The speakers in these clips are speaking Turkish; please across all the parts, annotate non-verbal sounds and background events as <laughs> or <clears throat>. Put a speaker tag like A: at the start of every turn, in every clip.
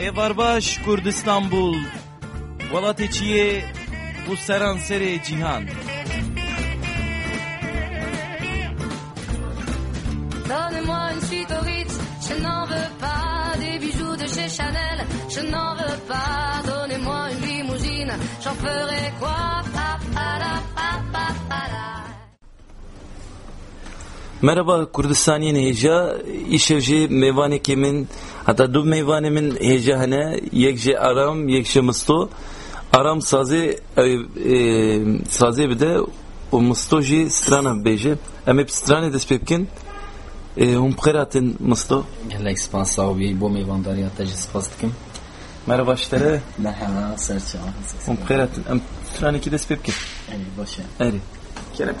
A: Evarbaş Kurdistanbul Walateçiye bu seransere cihan
B: Donnez-moi une suite au Ritz, je n'en veux pas des bijoux de chez Chanel, je n'en veux pas. Donnez-moi une limousine, j'en ferai quoi?
A: Merhaba Kurdistaniyen heja işevji meyvane kemin hatta du meyvanemin heja hane yekje aram yekje musto aram sazi e, e, sazi bir de o musto ji strana beje em hep strane despepkin e, hum khiratin musto
C: gelek spas sahibi bu meyvandariyata jî spas dikim
A: merhaba işlere
C: merhaba serçe.
A: Hum khiratin em strane ki despepkin
C: ey başa
A: eri. Kerem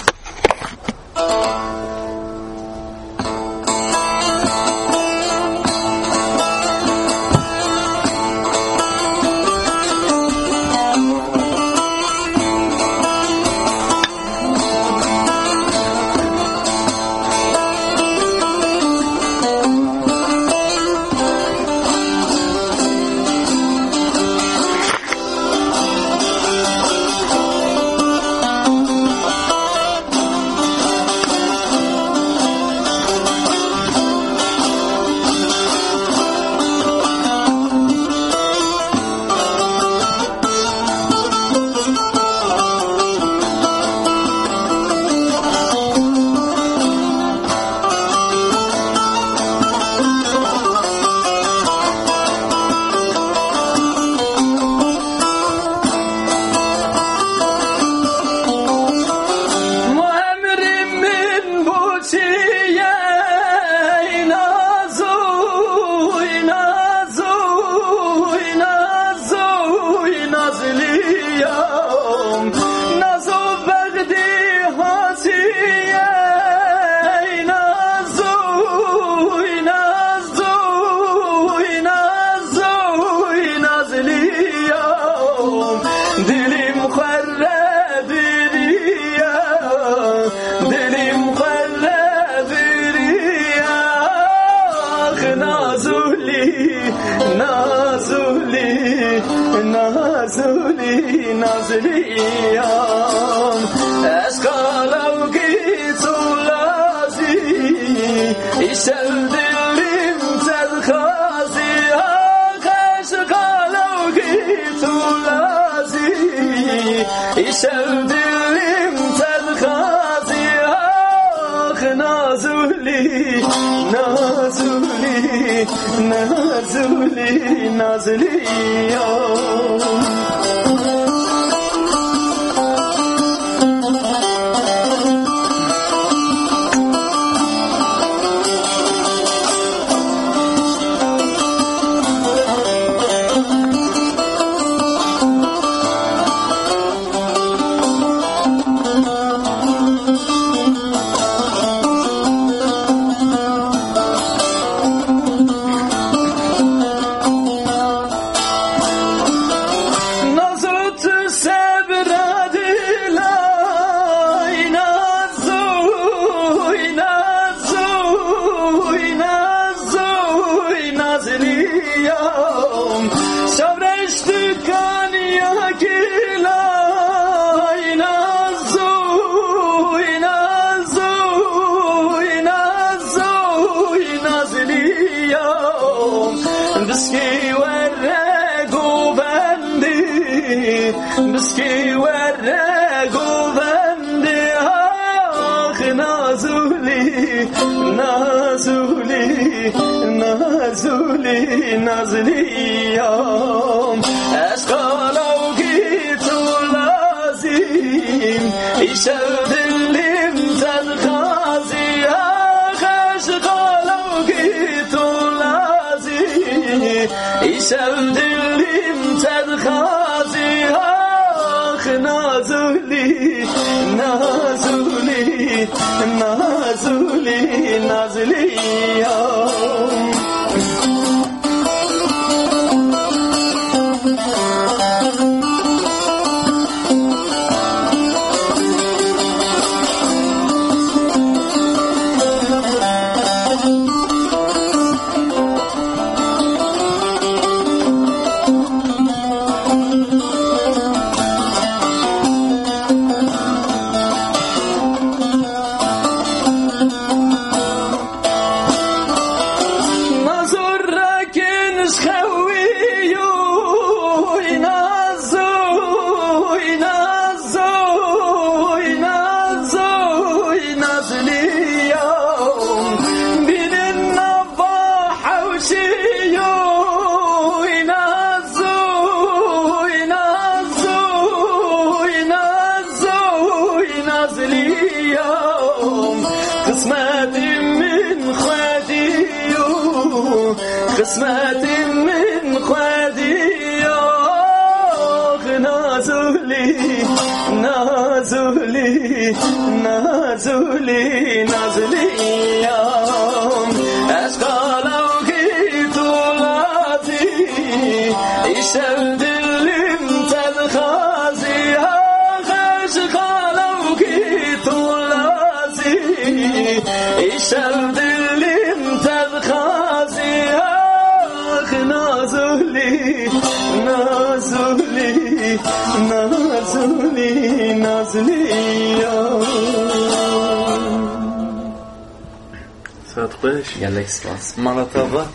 D: gelek spas
E: Malatava.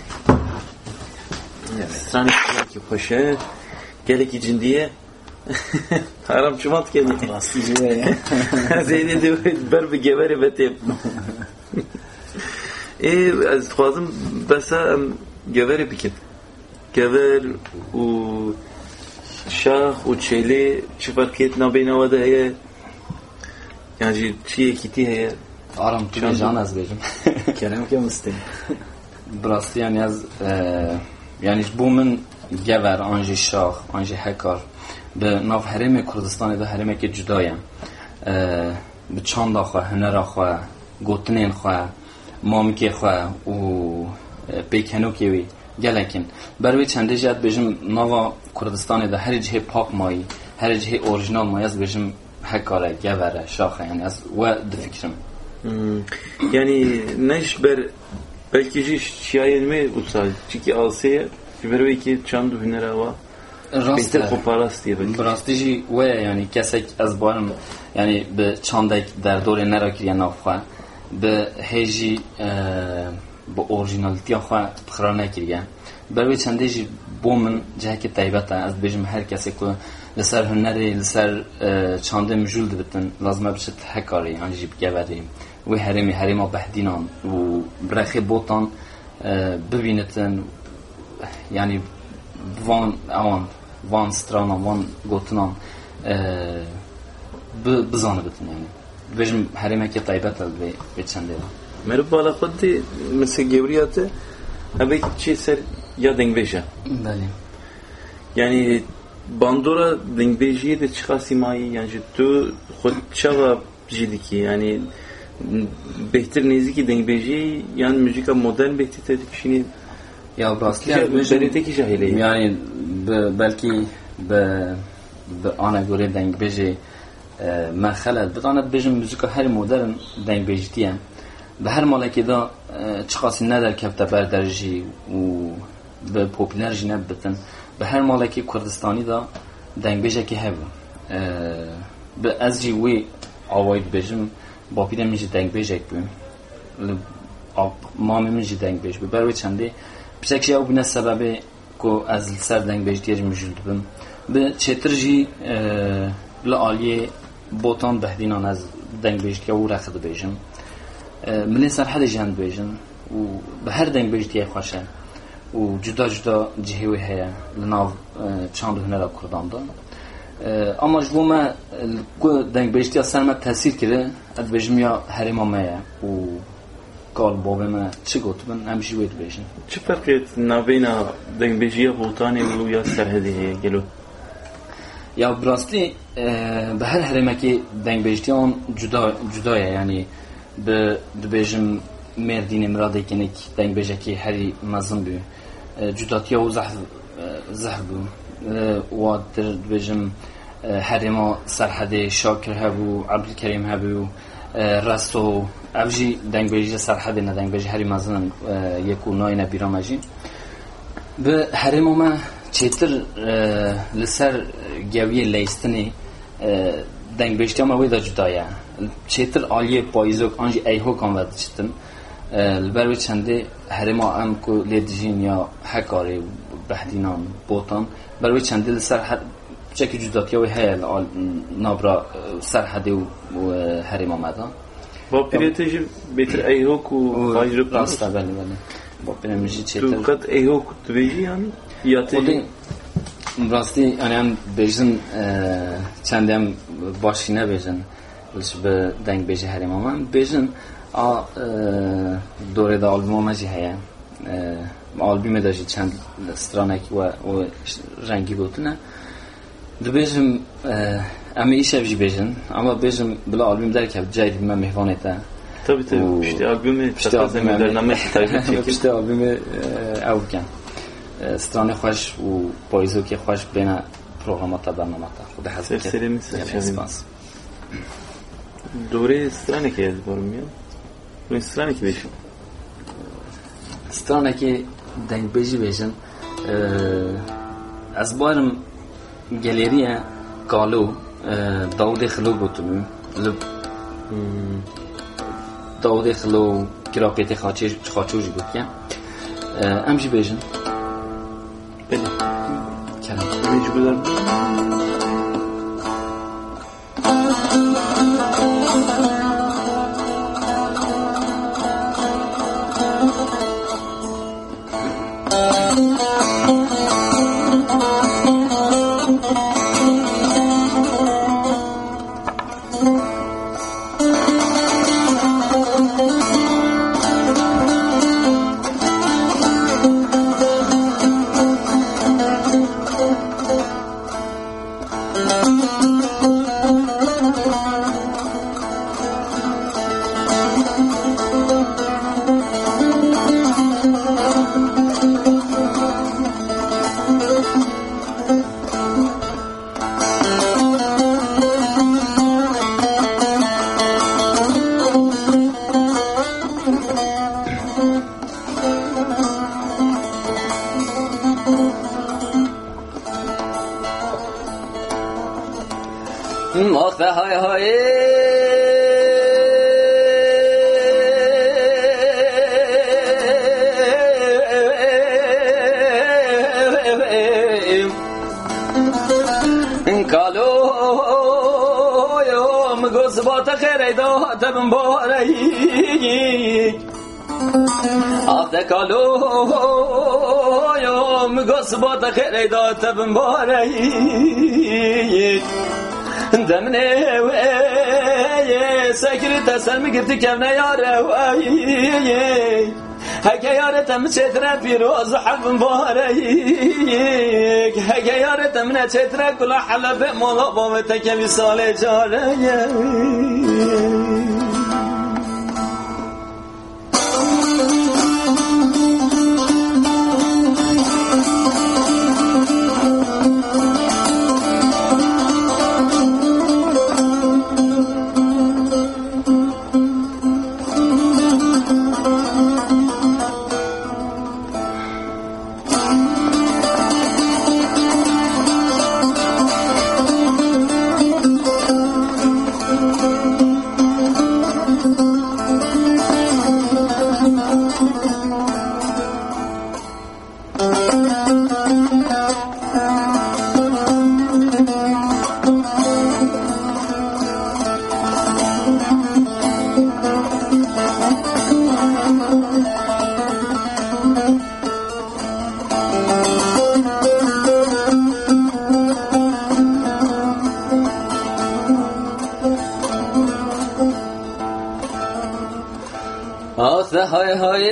D: evet
E: Sen ki paşa. Gelek için diye. <laughs> Haram çumat
D: ya <laughs>
E: Zeyni diyor ber bir geveri betim. <laughs> E az xwazim besa em geveri bikin. Gever û şax û çêlê çi ferqiyet nabêne we de heye? Yan jî çiyekî tî heye?
C: Aram tu can az bejim. <laughs>
D: kerem ki mıstin <laughs>
C: Brasti yani az e, yani bu min gever anji şah, anji hekar bi nav herêmê Kurdistanê de herêmekê cuda ye. E, bi çanda xwe, hunera xwe, gotinên xwe, mamikê xwe û e, pêkenokê wî gelekin. Ber wê çendê jî ez bêjim nava Kurdistanê de herî cihê pak mayî, herî cihê orijinal mayî ez bêjim hekare, gevere, şaxe yani ez we difikrim.
E: Hmm. Yani neş ber belki jî şiyayen me utsal çünkü alseye ber wê ki çand hünera wa
C: Rast
E: Bêhtir
C: e.
E: xweparast diye belki.
C: Birastî jî we ye yani kesek ez barim yani bi çandek derdorê nerakiriye nav xwe bi hêjî bi orijinalîtiya xwe pixra nekiriye ber wê çendê jî bo min cihekê taybet e ez dibêjim her kesê ku li ser hunerê li ser e, çandê mijûl dibitin lazim e biçit hekarê yan jî bigeverê wê herêmê herêma behdînan û birexê botan e, bibînitin yani van awan van stranan van gotinan eee bi bizanibtin yani Dibêjim herêmekê taybet e vê vê çendê de
E: Merhaba bala xwe de mesela gevriyatı Ebek çi ser ya dengbeja.
C: Belê
E: Yani bandora dengbejiye de çıka simayı yani ji tu xwe çava jidiki yani behtir neziki dengbejiye yani müzika modern behtir tedik şimdi
C: ya rastî
E: Ya,
C: ez dibêjim-
E: beredeki jahileyim.
C: yani bi- belkî bi bi ana gorê dengbêjê e, me xelal bitane dibêjim müzika her modern dengbêjitiye bi her malekê da e, çiqasî nederkevte ber derjî û bi popüler jî nebitin bi her malekê Kurdistanî da dengbêjekê hebû E, bi ez jî wê awayî dibêjim bapîrê min jî dengbêjek bû li av- mamê min jî dengbêj bû ber wê çendê Pirsek ew bûne sebebê ku ez li ser dengbêjiyê jî mijûl dibim. Bi çêtir jî e, li aliyê botan behdînan ez dengbêjtiya û rex dibêjim. E, milên serhedê jî hem dibêjin û bi her dengbêjtiyê xweş e û cuda cuda cihê wê heye li nav e, çand û hunera Kurdan da E, ama ji bo me e, ku dengbêjtiya ser me tesîr kire ez dibêjim ya herêma me ye û gal bavê me çi gotibin em jî wê dibêjin
E: çi ferqiyet navêna dengbejiya Bultanê û ya serhedê heye gelo
C: Ya birastî e, bi her herêmekê dengbêjtiyan cuda cuda ye yani bi dibêjim Mêrdînê Miradekênek dengbêjekê herî mezin bû E, cudatiya û zehr e, zehr bû E, wa dir dibêjim e, herêma Serhedê Şakir hebû Ebdülkerîm hebû e, Resto ev jî dengbêjiya Serhedê ne dengbêjî herî mezin in e, yek û nayîne bîra me jî bi herêma me çêtir e, li ser geviyê leyistinê e, dengbêjtiya me wê de cuda ye çêtir aliyê payîzok an jî eyhokan ve diçitin e, li ber wê çendê herêma em ku lê dijîn ya hekarê بەهدی نام بۆتان بەروی چەندی لەسەر بچێکی جوداتیەوەی هەیە لە نابرا سر هەدێ و
E: هەرێمە مەدا با پرێتژ بێتر
C: ئەیهۆک
E: و
C: ڕاستا بەێ بله، بله.
A: با
E: پێژی چێت ئەیهۆک توێژیان یا
A: ڕاستی ئەیان بێژن چەندیان باشی نەبێژن لەش بە دەنگ بێژە هەرێمەمان بێژن دورێدا ئالمۆ مەزی هەیە آلبوم داشتی چند سترانک و, و رنگی بودن دو بیشم اما ایش افجی بیشن اما بیشم بلا آلبوم در که جایی من مهوانه تا. طبی
E: طبی. پشتی
A: آلبوم
E: پشتی
A: آلبوم
E: در نمه
A: پشتی آلبوم او بکن سترانه خوش و پایزو که خوش بین برنامه تا برنامه تا. خود حضر یعنی
E: که دوره
A: سترانه
E: که از بارو میاد سترانه که بیشم
A: سترانه که دنگ بجی بیشن از بارم گلیری ها کالو داود خلو بوتنو لب داود خلو کرا پیت خاچو بود بوتی ها ام
E: جی بیشن بله.
A: کلم
E: بیش
A: بودم Oh, oh. های زبات خیر دا تم باری آفت کالو یوم گس بات خیر دا تم باری دمنه و سکری تسل میگرتی کم نیاره و هکه یارتم چتره پیروز حلم باره هکه یارتم نه چتره کلا حلب مولا بامت که مثال جاره hay hay.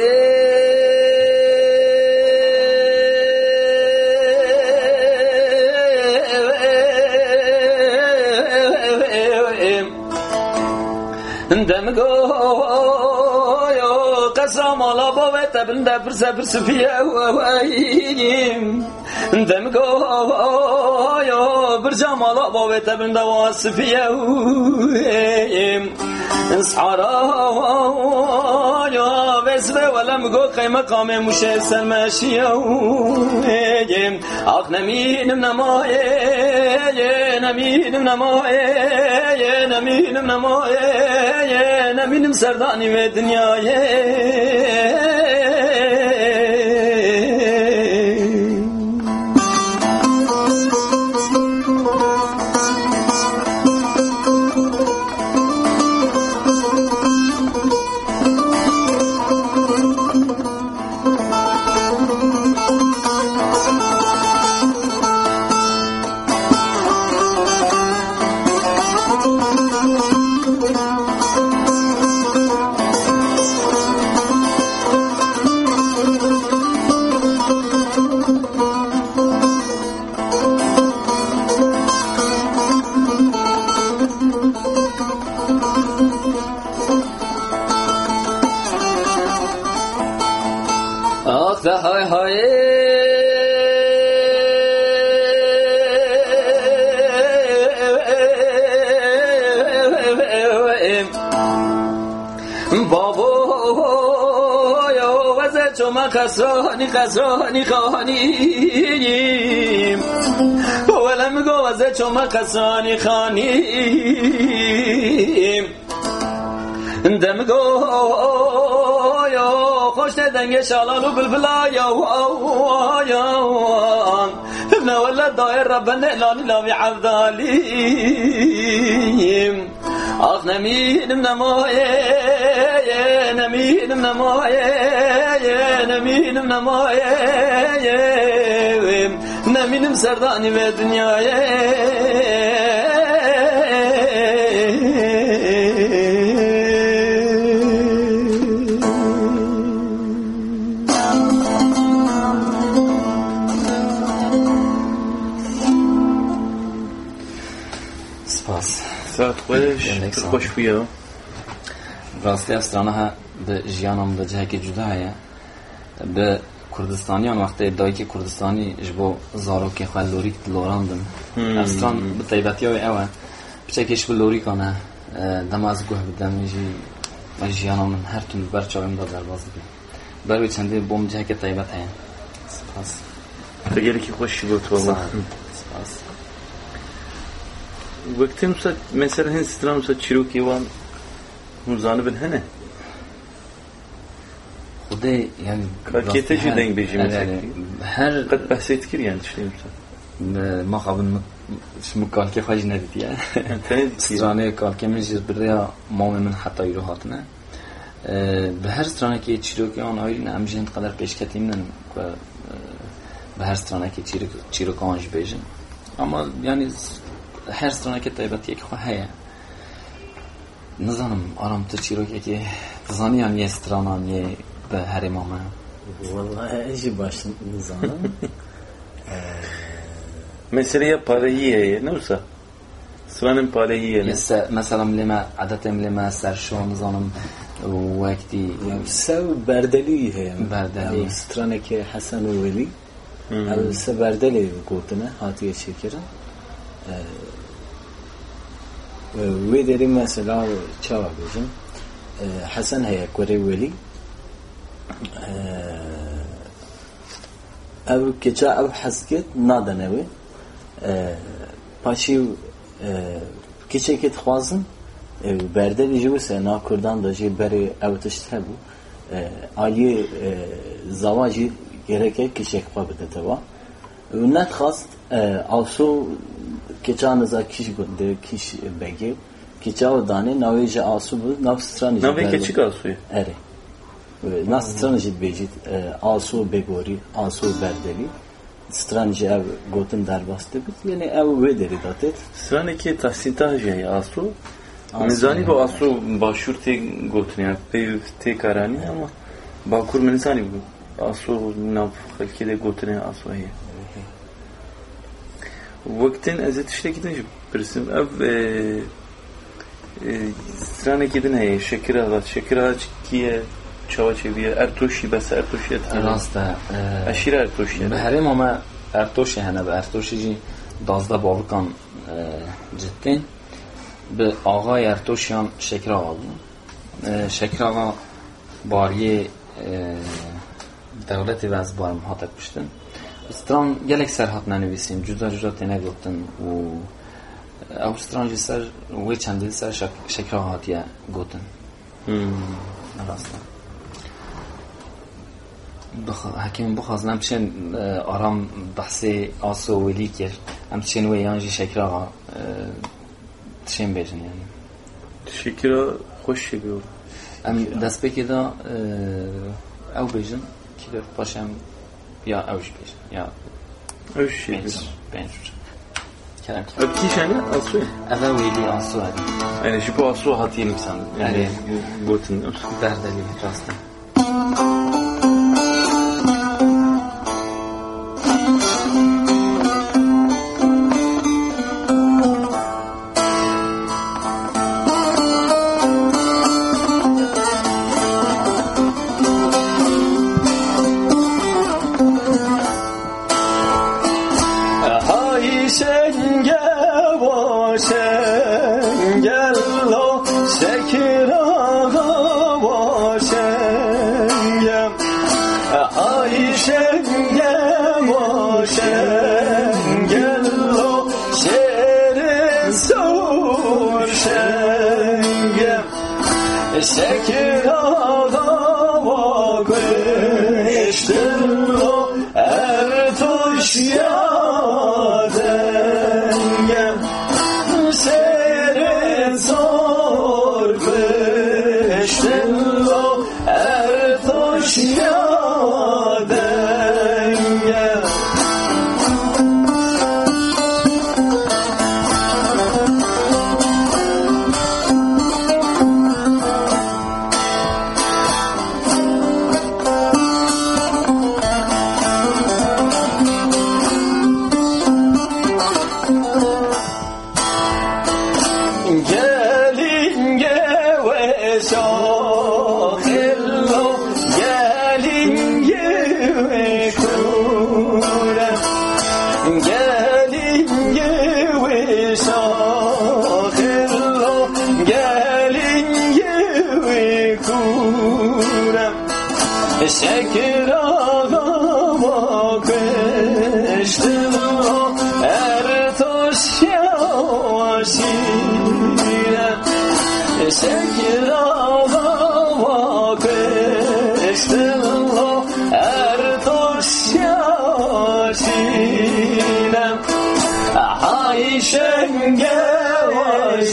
A: Dem goyo kasam ala bavete binde pırsa pırsı fiye vayim. Dem goyo bırcam ala bavete binde vasfiye vayim. Sara اسحارا بسبه ولم گو قیمه قام موشه سلمشیه آخ نمینم نمایه نمینم نمایه نمینم نمایه نمینم سردانی و دنیایه
C: خسونی خسونی خانیم ولم گوزه چو ما خسراني خانیم دم گویا خوش دنگ شالالو بلبلایا نولد دایر ربنا لانی لامی عبدالیم Ah ne minim ne moye ye ne minim ne moye ye
D: ne
E: minim ne
D: moye ye. Ne minim serdani ve dünyaya ساعت
E: خوش. خوش بیا
C: راستی استرانه ها به جیانم به جهه که جدا هیا به کردستانیان وقتی دایی که کردستانی جبو زارو که خواه لوریک دلوراندن استران به طیبتی های اوه. بچه کش به لوری کنه دم از گوه بدم جی و جیانم من هر تون بر چاویم دا در باز بیم. بر به چنده بوم جهه که طیبت هیا سپاس.
E: تگری که خوشی بود والله
C: سپاس.
E: وقتیم سا مثلا هن سترام سا چیروکی کیوان هم زانبن هنه.
C: خوده یعنی کارکیت جی
E: دنگ بیجی مثلا
C: هر
E: قد بحثیت کر یعنی چلی مثلا
C: ما خب خوابن اسمو کالکی خواهی ندید
E: یا
C: سترانه کالکی من جز بریا مام من حتی ایرو حاطنه به هر سترانه که چیروکی آن آیرین همیشه هند قدر پیشکتیم نن به هر سترانه که چیروک آنج بیجن اما یعنی هر سترانه که هەر یک خواه هیه. نزانم ئارامتە چیرۆکێکی دزانیان یە سترانانیێ بە
D: هەرێمامە وەڵژی باش
E: نزانم. یه بارية یه نوسا. سوانم
C: بارية لسه مثلا لما عادتهم ملی ما شو نظام
D: وقتی سو بردلی هیه
C: بردلی.
D: سترانه که حسن و ولی. سو بردلی گوتنه هاتیه چکرن Wê derê mesela çawa bêjim Hesen heye kurê welî ev keçe ev hesket nadene ee, wê paşî e, keçekê dixwazin ee, berdevê ji wise na Kurdan da jê berê ew tişt hebû ee, aliyê e, zawa jî gereke keçekxwa bideteva Unë të khast e, avshu keçan za kish gunde kish bege keçav dane naveje asu
E: bu
D: nafstran
E: jit. Nave keçik
D: asu. Ere. E, nafstran jit bejit e, asu begori asu berdeli. Stranji ev gotin derbastı bit. Yani ev vederi
E: datet. Straneki tahsitaje asu. Mizani bu asu başur te gotin yani pe te karani ama bakur mizani bu. Asu nav halkide gotin asu heye. Vaktin ezet işte gidince birisi ev e, e, Sıraneki din heye şekir ağaç şekir ağaç kiye çava çeviye ertoşi bes ertoşi et
C: راست
E: Aşire ertoşi
C: به هر ما ارتوشی هنه به ارتوشی جی دازده باوکان جدین به آقای ارتوشیان شکر آقا بود اه، شکر آقا باریه دولتی و استرام گلک سر حق ننویسیم جدا جدا تی نگوتن و او استرام سر وی چندی سر شکر آتیا گوتن حکیم بخواست نمچن آرام بحث آسو و ویلی کر نمچن وی آنجی شکر آتیا تشین بیجن
E: شکر آتیا خوش
C: شکر دست بکی دا او بیجن که پاشم یا اوش بیجن یا
E: Öş
C: بینج
E: şekir
C: بینج کرم
E: Ev kiş yani asu
C: اول ویلی آسو هدی
E: Yani şu bu asu hatiye insan. Yani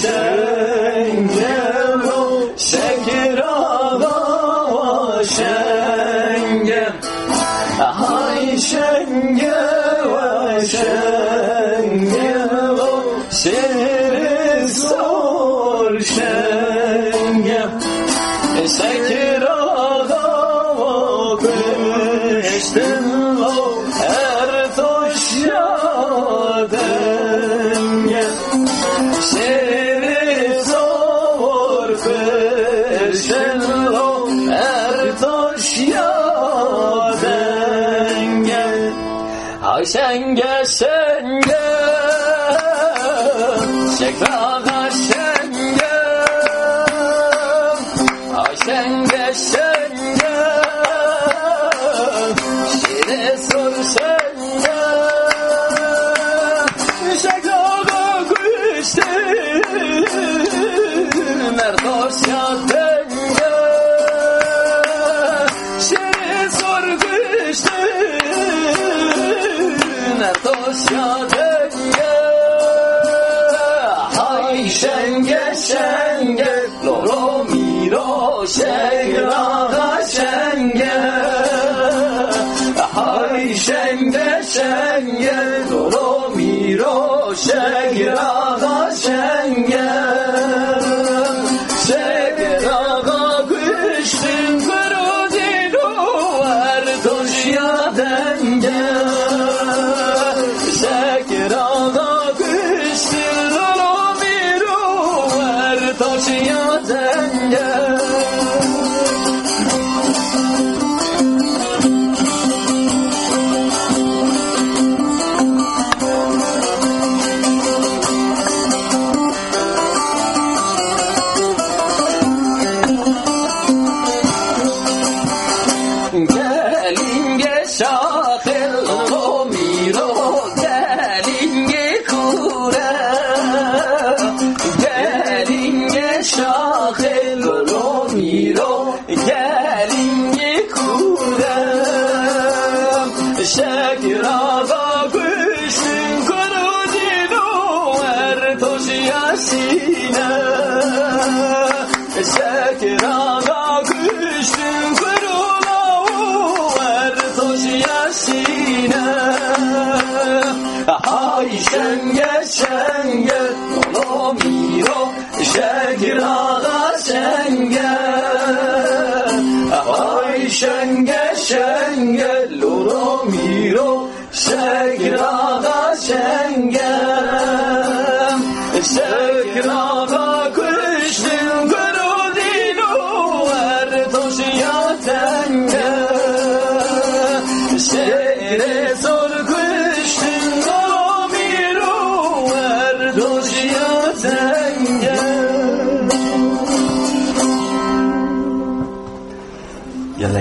A: vay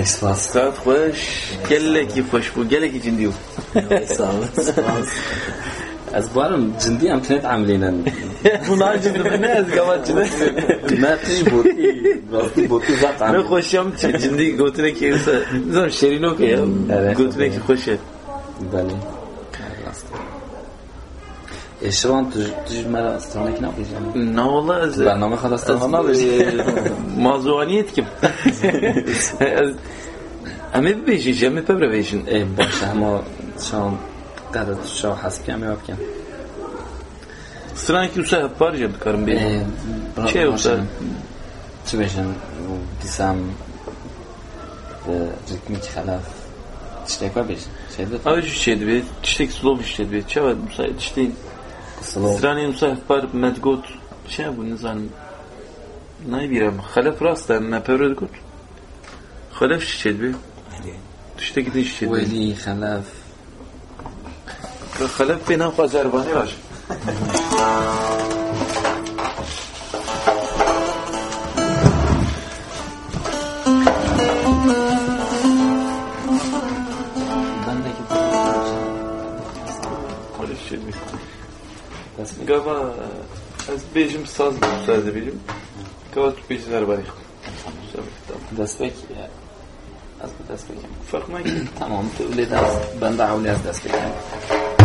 A: Nice Scott خوش گله کی خوشبو گله کی جندیو از بارم جندی هم عملی عملینا بنا جندی نه از گوات جندی نه تیش بوتی راستی بوتی
C: زد
A: عملی نه
E: خوشیم چه جندی گوتنه که زم شیرینو که
C: گوتنه که
A: خوشه بله Esteban düz, düz mən
E: astrona نه Ne
A: از
E: Az... Ben namı
A: kadar astrona alacağım. <laughs>
E: Mazuaniyet kim? همه ببیشین جمع پبره بیشین
A: باشه همه شام قدر شام حسب کم یاب کم
E: سران که اوسه بار جد کارم بیشن چه اوسه؟
A: چه بیشین دیسم رکمی که خلاف تشتیک
E: با بیشین اوه چه دبید؟ تشتیک سلو بیشتید بید چه باید
A: مساعد
E: سرانی مسافر مت مدگوت چه بود نزانم نای بیرم خلف راسته مپرد گوت. خلف چی شد بی؟ تشته کی چی شد
A: ویلی
E: خلف. خلف
A: بینا
E: خواهد زربانی باشه. <laughs>
A: بس
E: Gava az bejim saz müsaade bejim. Gava tu bejler var.
A: دست بک از دست بکم
E: Fark mı?
A: تمام تو لی دست بنده عولی از دست بکم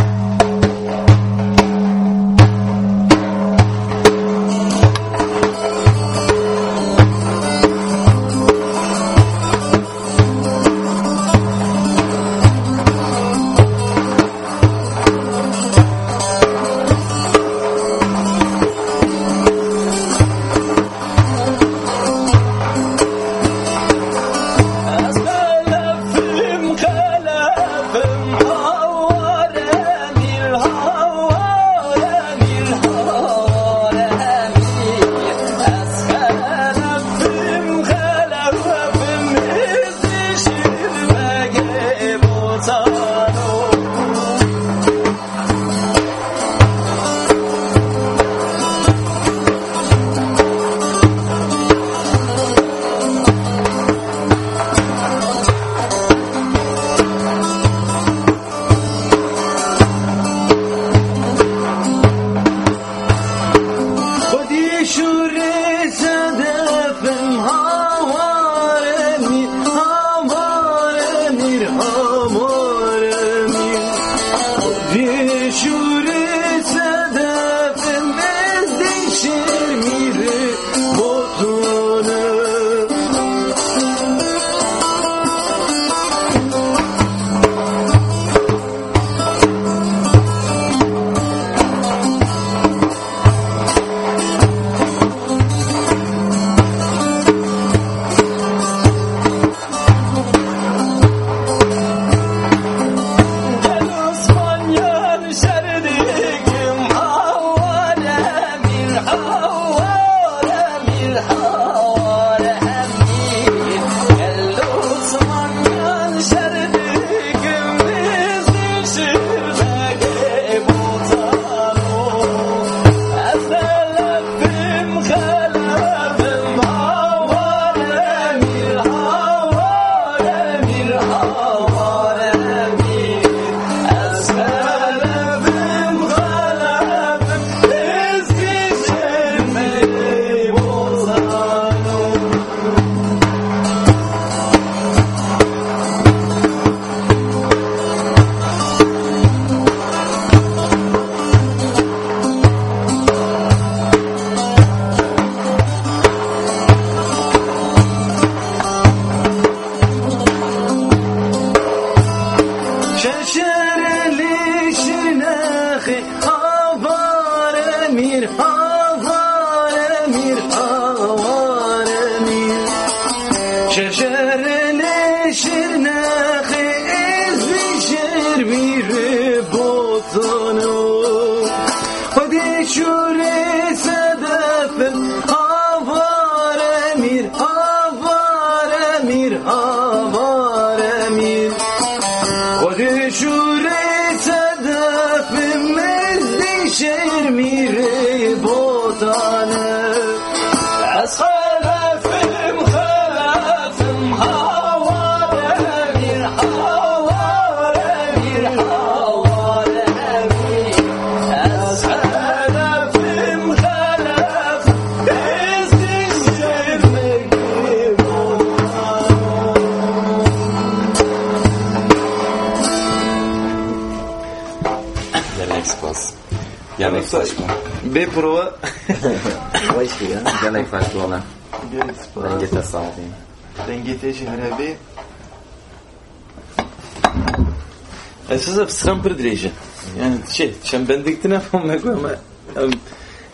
E: Pır direce. Yani şey, şem bendiktin ama ama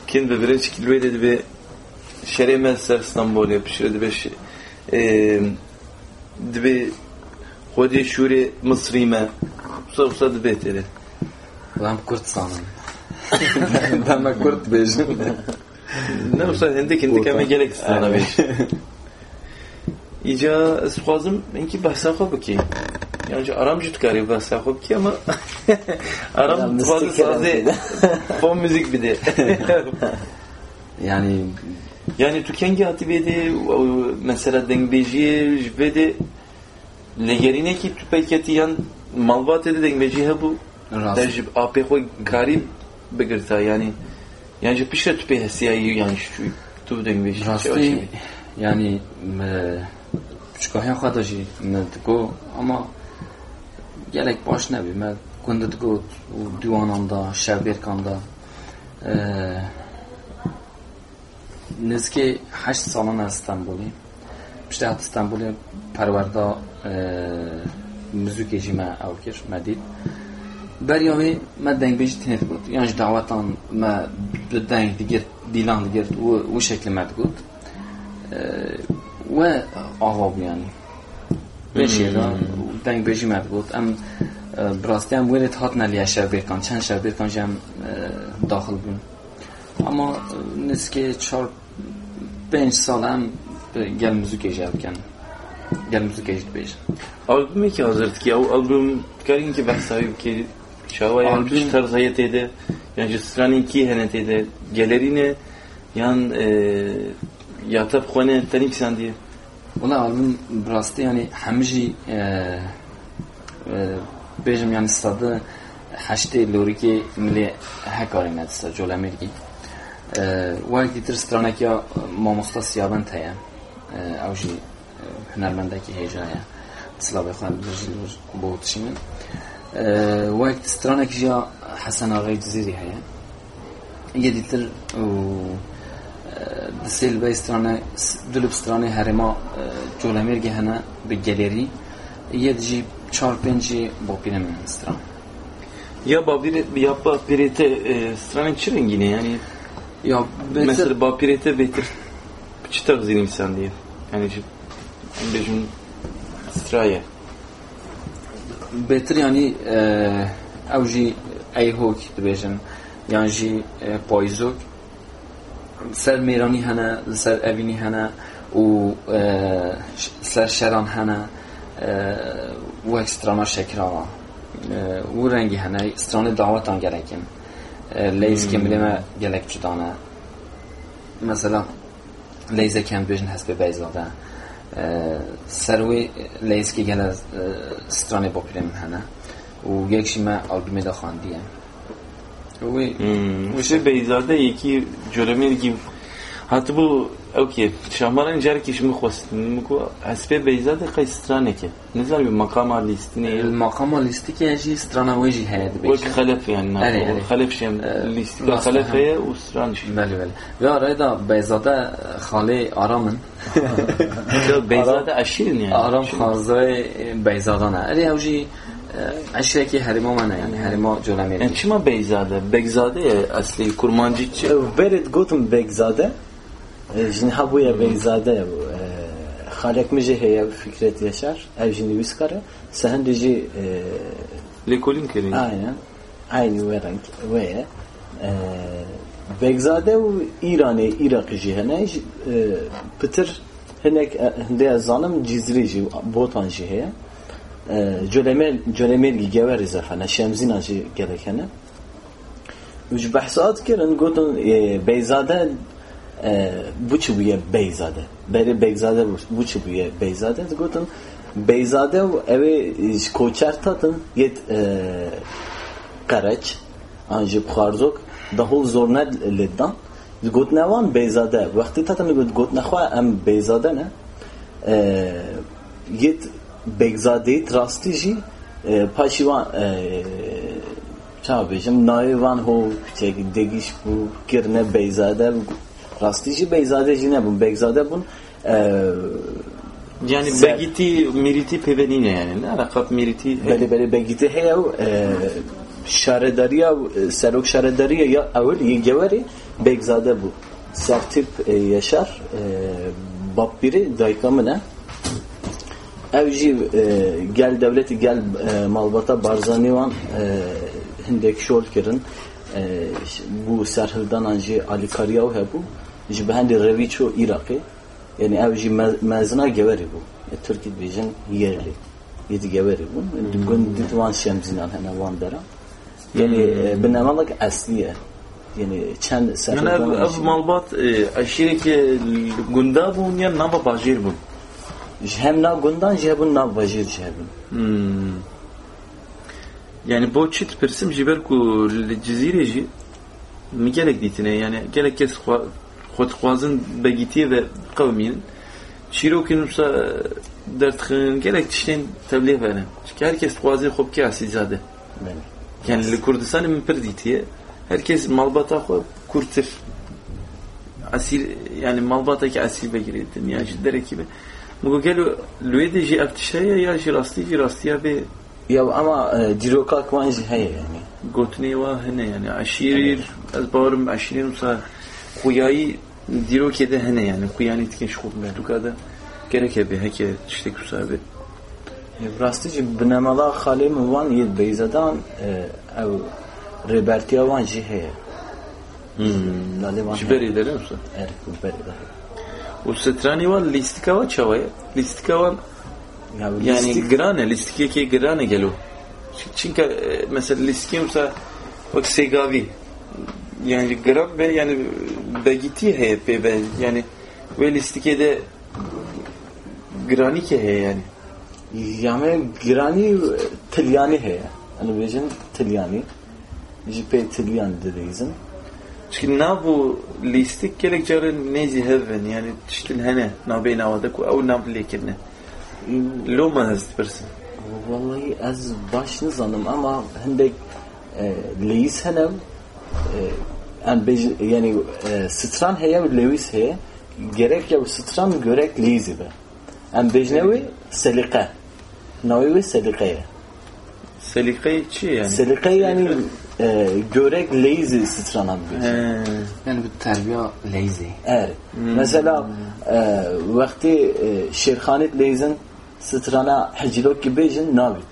E: kim de bir şekil dedi bir şeremel ser İstanbul yapışır bir şey. Dibe Hodi şuri Mısrime Sorsa dibe teri.
C: Ben kurt sanırım. <laughs> ben ben kurt bejim.
E: Ne olsa hendik hendik ama gerek istana beş. İca esxwazim enki bahsa xwe bikî. Yani aram jî dikarî bahsa xwe bikî ama <laughs> aram sazê
D: bide.
E: fon müzik <laughs> bide. <laughs>
C: yani
E: yani kengî hatî vêdê mesela dengbêjiyê ji vê de lêgerînekî tu peyketî yan de
C: rast.
E: te ji apê xwe karî bigirta yani yani tu pê hesiyayî yani şu tu dengbêjî
C: Rastî yani me çikahya xwe da jî me digo ama gelek baş nebî me kunde digo û diwanan da şevbêrkan da eee, nizkê heşt salan ez Stenbolê piştî hat Stenbolê perwerda eee, muzîkê jî me ew kir me dît Beriya wê me dengbêjî têne digot yan ji dawetan me bi deng digir dîlan digir û û şeklî me digot Eee, we ava bû yanî Beşê da dengbêjî me digot em e, bi rastiyan wê lê hatine liya şevbêrkan çend şevbêrkan jî em e, daxil bûn ama e, nizkê çar pênc sal em bi gel muzîkê jî ev bikin gel muzîkê jî dibêjin
E: Albümü ki hazırdı ki o albüm karin ki bahsahibi ki şava yan
C: Albüm-
E: küçük tarz hayatıydı yani stranın ki heneteydi gelerine yan e, yatıp kone tanik sen diye
C: Valla albüm rastı yani hem jî e, e, bêjim yani sadı heştê lorîkê milê hekarê me dista cola Amerîkî e, wek dîtir stranekiya mamosta siyabend heye e, ew jî e, hunermendekî hêja ye silavê xwe bilir jî bo tişî min e, wek stranek jî ya Hesen Ağay Cizîrî heye yê dîtir û di sêl vê strane dulub stranê herêma colemêrgê hene bi gelerî yê jî çar pênc jî bopîrê min stran
E: ya babiri ya babirete e, stranın çi rengine yani
C: ya betir
E: mesela babirete betir çi tarz insan diye yani şu bejim straya.
C: Betir yanî ew jî eyhok dibêjin yan jî payzok ser mêranî hene li ser evînî hene û e, ş- ser şeran hene e, wek strana şekirava û rengî hene stranê dawetan gelekin leyzkê milê me gelek çidane mesela leyzekên bêjin hespê beyzade ser wê leyzkê gele stranê bopîrê min hene وشه بیزاده یکی
E: جلو میگی حتی بو اوکی شامران جر کشم خوست نمکو از پی بیزاده قی سترانه که. نظر به مقام آلیستی نیه. مقام آلیستی
C: که اجی سترانه و اجی حیات بیشه
E: وک
C: خلف
E: یعنی نا
C: آره، آره.
E: خلف و
C: سترانه
E: بله
C: بله.
E: بیا رای دا بیزاده
C: خاله آرامن. <laughs> بیزاده اشیر نیه آرام خوزای بیزاده
E: نه اری اوجی
C: Aram
E: Şimdi-
C: xazı Beyzadan e. Əri ew jî eşreki herima mənə, yəni herima
E: Yani
C: Coləmeri.
E: çima Beyza'da Beyza'da ya asli kurmancı
D: Berit gotum Begzade. Jini habuya Begzade bu. Halek mi heye Fikret Yaşar. Ev jini viskare. Sehen de jî
E: Lekolin kerin
D: aynen. Aynı ve renk ve Begzade u İranê Irak jî hene jî, e, pitir hinek e, hinde zanım Cizri jî botan jî heye. Colemel Colemelgî gewer zefene Şemzîna jî gelek hene. Üç behsat kirin gotin e, Beyzade e, bu çi bûye Beyzade. Berê Beyzade bû- bu çi bûye Beyzade gotin Beyzade û ew ê ji koçer tatin yet e, Qereç an ji Xwarzok dahol zorne lêdan gotin wan Beyzade wextî tatin got gotin xwe em Beyzade ne e, yet Begzadeyê rastî jî e, paşî wan e, çabêjim navê van hov degiş bû kirine beyzade rastî jî beyzade jî nebûn beyzade bûn e,
E: Yani
D: Sen-
E: begiti miriti pevenine yani. Ne alakap miriti?
D: belê belê begîtî heye şaredariya serok şaredariya ya ew yê gewerê beyzade bû sertip yaşar e, bapbiri dayka min e gel devletî gel e, malbata barzanî wan e, hindek şol kirin e, ş- bu serhildanan jî alîkariya û hebû ji revî çû Iraqê. Yani ev jî me- mezina gewerî bû E, Tirkî dibêjin yerlî yedî gewerî bûn Di gund di wan şemzînan hene wan dera yani e, bi nemalek eslî ye yani
E: Yani ev, malbat e, aşire ki gunda bun ya nava bajir bun.
D: Vajîr ji hebûn
E: Hmm. Yani bu çit persim jiber ku cizire ji mi gerek ditine yani gerek kes xwa- xwed xwazin begitiye ve kavmin çîrokên wisa dertxin gerek tiştên tebliğ verin. Çünkü herkes xwazê xwe bike asilzade.
D: Yani.
E: Yani li Kurdistanê min pir herkes malbata xwe kurtir. Asil yani malbataki asil vegirê dinya ji derekî Mogu gelu lüedi jî ev ya jî rastî jî rastiya bê
D: ya ama e, cîroka wan jî heye yani.
E: Gotinê wa hene yani aşîrîr ez bawarim aşîrê nûsa xuyayî dîrokê de hene yani xuyanî dike ji xwe merduka gerek hebe heke tiştek wisa
D: be. Rastici binemala xalê min wan yê beyzedan ev rêbertiya wan jî heye. Hmm. E,
E: ji berê derê
D: wisa? Erê berê derê.
E: O setrani var listika var çavaya. Listika var
D: Ya
E: yani
D: listik-
E: grane listike ki grane gelo. Çünkü e, mesela listike olsa bak segavi yani gram ve yani begiti heye pe be yani ve listike de grani ke heye yani.
D: Ya me giranî e, tilyanî heye. Hani bêjin tilyanî. Jî
E: listik gerek carın nezi heven yani tiştin hene na beyna avada ku ev na bilekirne. Loma hest persin.
D: Vallahi ez baş nizanim ama hindek e, leyiz henem e, yani e, stran heye ve leyiz heye gerek ya stran görek leyizi be. En bejnevi selike. Navi ve selike.
E: Selike çi yani.
D: Selike yani e, görek strana bej.
E: He.
C: Yani bu terbiye lazy.
D: Er. Mesela e, vakti e, şerhanit leyizin strana hecilok gibi bejin navit.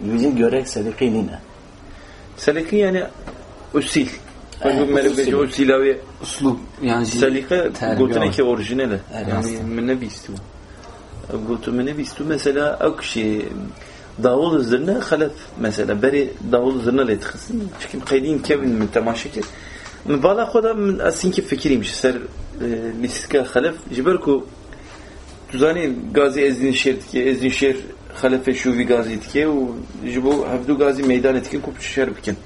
D: Bejin görek selike nine.
E: Selike yani usil.
D: Evet,
E: merhaba
D: usil.
E: usil abi
C: Uslub yani terbiye
E: gotine ki orijinali.
D: Evet.
E: Yani mene bistu. Gotu mene bistu mesela akşi davul üzerine halef mesela beri davul üzerine letkisin. Çünkü kaydin kevin min temaşikir. Mübala koda min asinki fikriymiş. E, Ser liska halef jiberku tuzani gazi ezdin şehir ki ezdin şehir halefe şuvi gazi ki o jibu havdu gazi meydan etkin kupçu şehir bikin.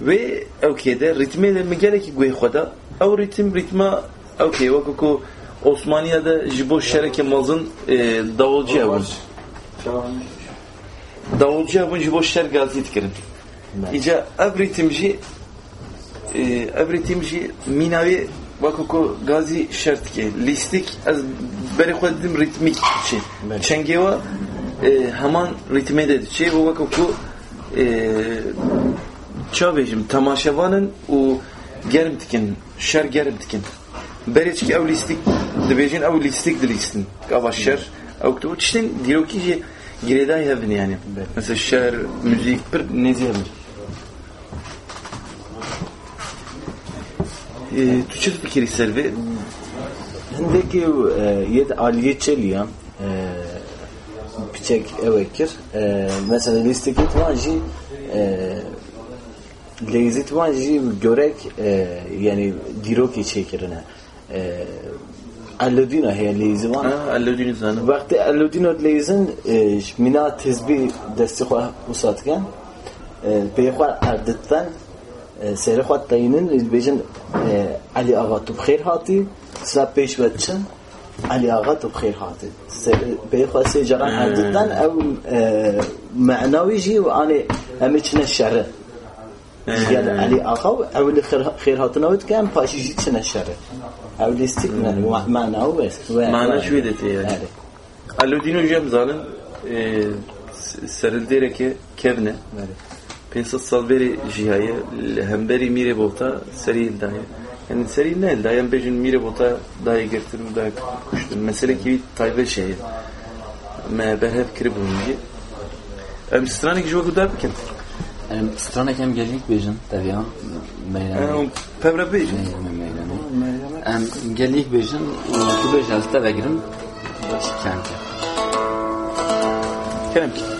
E: Ve evkede ritme de mi gerek ki güey koda ev ritim ritma evkeye vakuku Osmaniye'de jibo şereke mazın e, davulcu yavuz. Tamam evun jibo şer gazi tkirin. İca ev ritimci e, ev ritimci minavi vako ko gazi şert ki listik az beri xwedim ritmik çi.
D: Evet.
E: Çengeva e, heman ritme de çi bu vako ko e, çavejim tamaşavanın o gerim tikin şer gerim tikin. Beriç ki ev listik dibêjin ew listik dilistin. Ava şer ew tu tiştin dîrokî girêdayê hevin yani. Mesela şer, müzik hevin. Ee, tu çi fikirî servê?
D: Hindeki e, yed aliye çeliyan e, piçek evekir. E, mesela listeki e, lezit tuan jî görek e, yani diroki çekirine. الودین هي لیزوان الودین
E: زن وقتی الودین
D: ها لیزن مینا تزبی دستی خواه وسات کن. به خواه اردتن سهر خواه تاینن بیجن علی آقا تو بخیر هاتی سر پیش بچن علی آقا تو بخیر هاتی به خواه سه جران اردتن او معناوی جی و آنه همه شره. e, me'nawî jî anê em ê çine şerê gel Ali Ağa evli خیر هاتنا ود کم پاشیجی چه نشره evli istik ne mana o ve
A: Mana şu edeti yani.
D: Evet.
A: Aludin hocam zaten e, serildireke kevne.
D: Evet.
A: Pensas salveri jihaya hemberi mire bota seril dahi. Yani seril ne dayan bejin mire bota dahi getirdim dahi kuştum. Mesele ki tayve şey. Me berhep kiri bulungi. Em stranik jwa gudar bikin.
C: Strana kem gelik bejin tabiya. Meyrem.
A: Pevre bejin.
C: Meyrem. Em gelik bejin tu bej az te vegirim. Kente.
A: Kerem ki.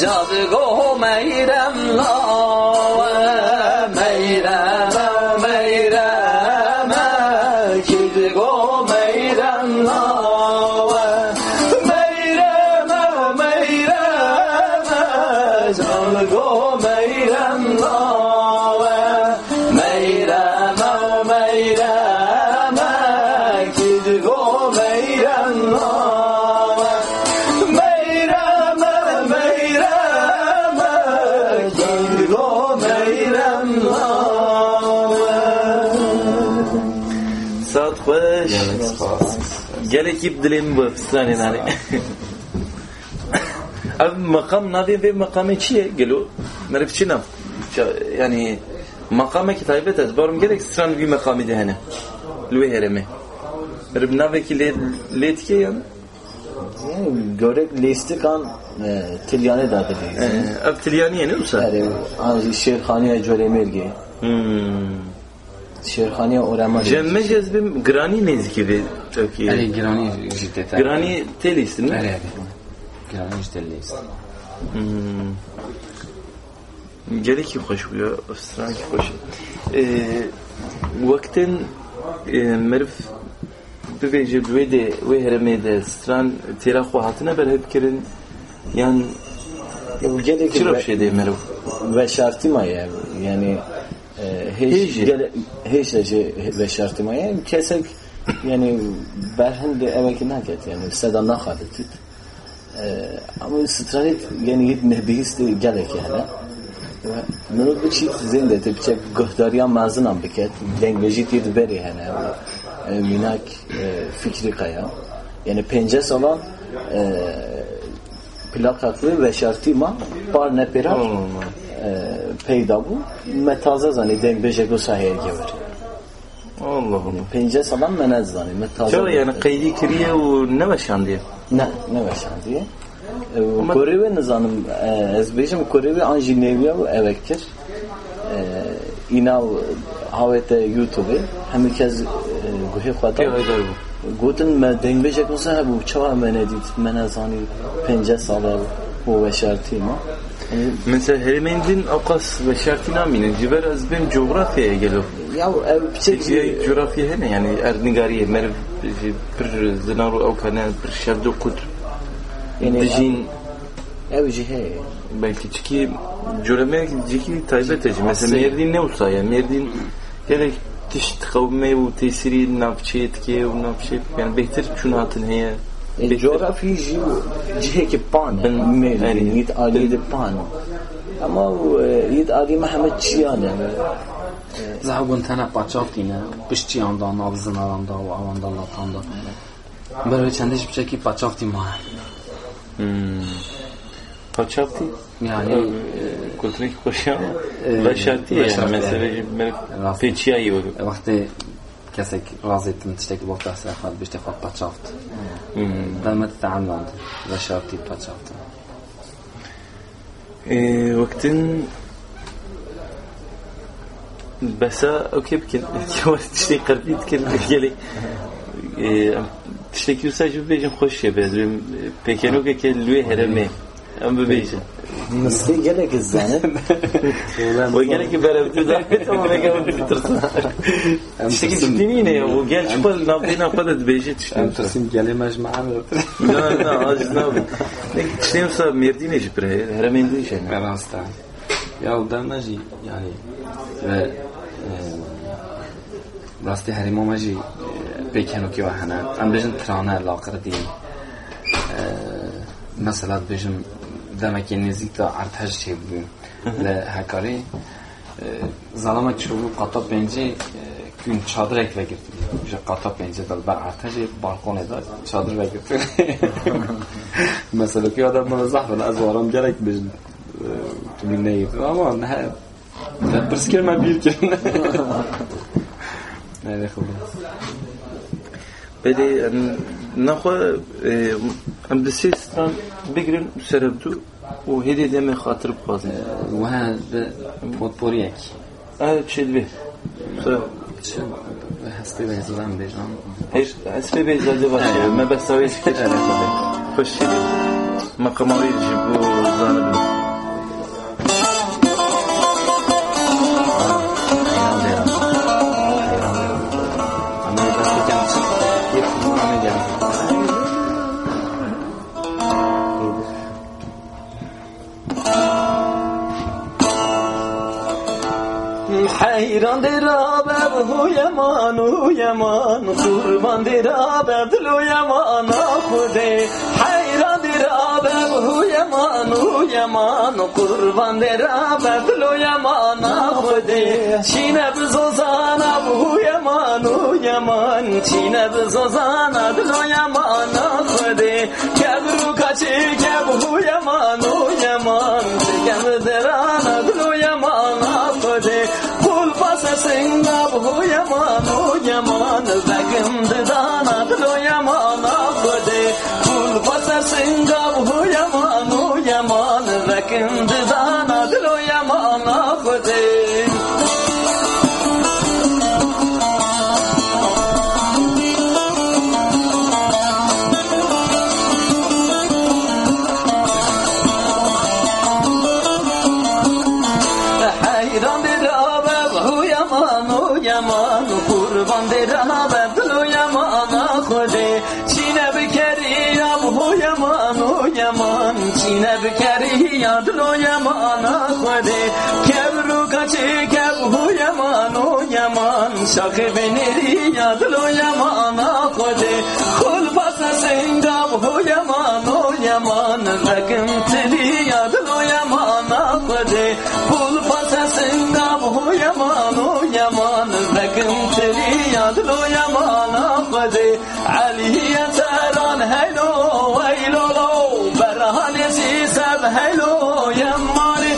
F: Just go
A: med i Gelek ip dilim bu. Sani nani. Abi makam navi ve makamı çiye gelo.
E: مرف چی نم yani makame ki taybet ez barım gerek stran bir makami de hene lüve hereme merif naveki let ki yan
D: Yani görek listik an e, tilyane dadı değil.
E: ev tilyaniye ne olsa
D: Yani anji şerhaniye cölemirgi.
E: Hmm.
D: Şerhaniye orama
E: cemme cezbim grani neziki ve çok iyi
C: Ali girani jiddete.
E: grani telis değil mi?
C: Evet. Girani jiddeliyiz.
E: Hmm. Gelek ki hoş bu ya. Stran ki hoş. Ee, vaktin e, merif bibêje wê de wê heremê de stran têra xwe hatine ber hevkirin yan
D: Gelek
E: çi rewşê de meriv
D: ve şartıma yani e, hiç hiç de şey ve şartıma yani kesek yani berhin de evvelki naket yani sedan nahadet e, ama stranet yani git nebihis de gelek yani. Nunu bir çift zinde de bir çek göhdariyan mazınam biket dengeci tir beri yani. E, minak fikri kaya yani pences olan e, plakatlı ve şartıma par ne pera peyda bu. Metaze zani denk beje sahiye gever Alan menez zani metaze
E: Çara yani qeydî kiriye û ne veşandiye
D: ne ne veşan diye? Korewe nizanım ez bejim Korewe anji neviya bu evektir. E, inav havete YouTube hem kez xwata
E: Haydar bu
D: Gotin me deng bejek olsa bu çava menedit menezani pence sala bu ve
E: heremendin akas ve şartina minin ciber az ben coğrafyaya geliyor.
D: Ya ev biçek
E: Ya coğrafya hene yani? Erdingariye meriv bir zinaru ew kana bir şevdu kut
D: Yani-
E: dijin.
D: ev cihe
E: belki çünkü cöleme ciki taybet eci mesela merdin ne olsa ya? Merdin gerek tişt kavme u tesiri nafçet ki u nafçet yani behter çun hatın heye
D: E, coğrafi ji cihe ki pan
E: Ben-
D: meli
E: yani-
D: yit ali de pan ama e, yit ali Mehmet Çiyan yani
C: Zahabun tane paçaftine, pişçi anda, nabzın alanda, o avanda, latanda. Böyle çendiş bir şekilde paçafti ma.
E: Paçavti
C: Yani
E: kulturik hoş ama
C: Ee,
E: ve şartı
C: ve
E: yani
C: şartı,
E: mesela
C: Rast.
E: peçiyayı o
C: e, vakti قامت تعمد بشرتي باتشارتا إيه
E: وقتن بسا أوكي بكن <laughs> تشتي قربي تكن قالي إيه، تشتي كيوسا جو بيجن خوش يا بيز بيكانو كان لوي هرمي. أم بيجن
D: مثل گله که
E: زنه و گله که برای تو داره تو میگه اون ترسون شکی چی مینه و گل
C: چپل نابینا خودت بیشی
E: ام ترسیم گله مجمع نه نه آج نه چی نمیشه میردی
C: نیش بره هر من دیشه نه راستن یا ودم نجی یعنی و راستی هری ما مجی پیکنو که و هنر ام بیشن ترانه لاقر دیم مثلا بیشن da artaj şey bu. Ve hakari zalama çubuğu kata bence gün çadır ekle getirdi. İşte kata bence da ben artajı balkon eder çadır ve getirdi. <laughs> Mesela ki adam bana zahmet az varam gerek bejin kiminle yedim ama ne ben bir kelime <laughs> نخو ام دسیستان بگیرن
E: سرپ تو و هدیه دم خاطر بخوازن و ها بود
C: پریک آه
E: چه دوی؟ سلام
C: هستی به زمان بیام
E: هست هستی به زمان بیام مبسوطی است خوشی. مکمالی جبو زمان جيبو زانب
A: حیران درابد هو یمان هو یمان قربان درابد لو یمان خوده حیران درابد هو یمان هو یمان قربان درابد لو یمان خوده چینه بزوزانا هو یمان هو یمان چینه بزوزانا لو یمان خوده کبرو کچی کب هو یمان هو یمان کم درانا bu yaman o yaman Begim یمان هو یمان چینه بکری یا دلو یمان خوده کبرو کچه کب هو یمان هو یمان شاخ بنری یا دلو یمان خوده خل پس سنگاب هو یمان هو یمان رکم تلی یا bakmadı Pul pasasında bu yaman o yaman Rakım teli yadlo yaman akmadı Ali yeteran heylo veylolo Berhanesi sev heylo yemmani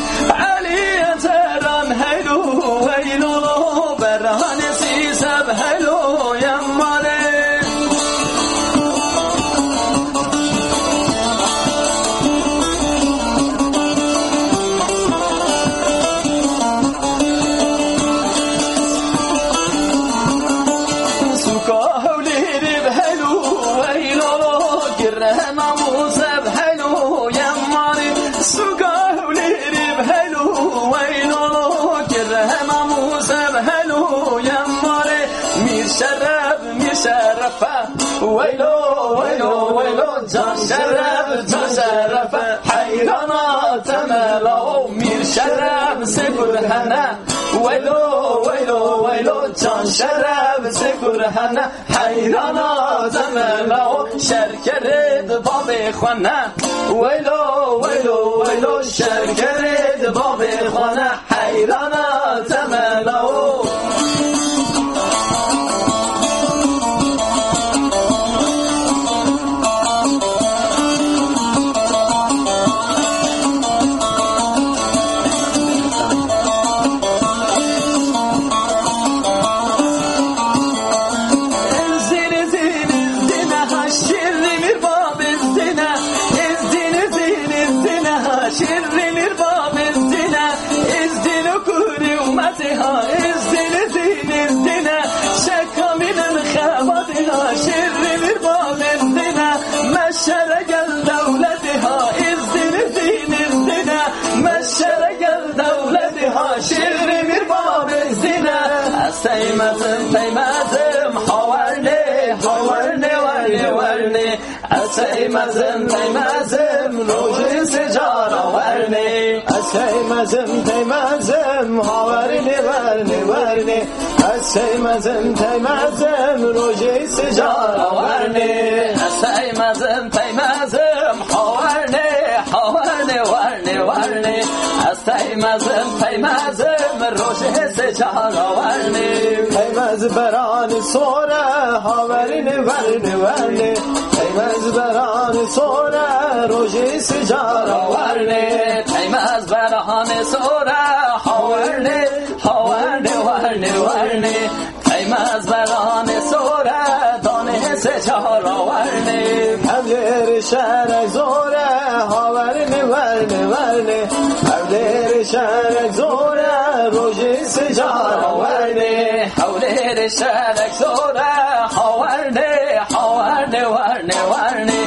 A: سكرهنا ويلو ويلو ويلو جان شرب سكرهنا حيرانا زملا شركرد باب خنا ويلو ويلو ويلو شركرد باب خنا حيرانا زملا zina Esteymedim teymezim havarni havarni varni varni Esteymedim teymezim ruhi secara varni
G: Sevmezim teymezim haverini verni verni Sevmezim teymezim roji
A: secara varni Esteymedim آورنی. از تیمزم تیمزم روش حس جهان آورنی.
G: تیمز بران سوره هاورین ورنی ورنی تیمز بران سوره روش حس
A: جهان آورنی. تیمز بران سوره هاورنی. هاورنی ورنی ورنی تیمز بران سوره دانه حس
G: جهان آورنی. همیر شهر زوره هاورنی ورنه ورنه حول رشالك زوره روجي
A: سجاره ورنه حول رشالك زوره حورنه حورنه ورنه ورنه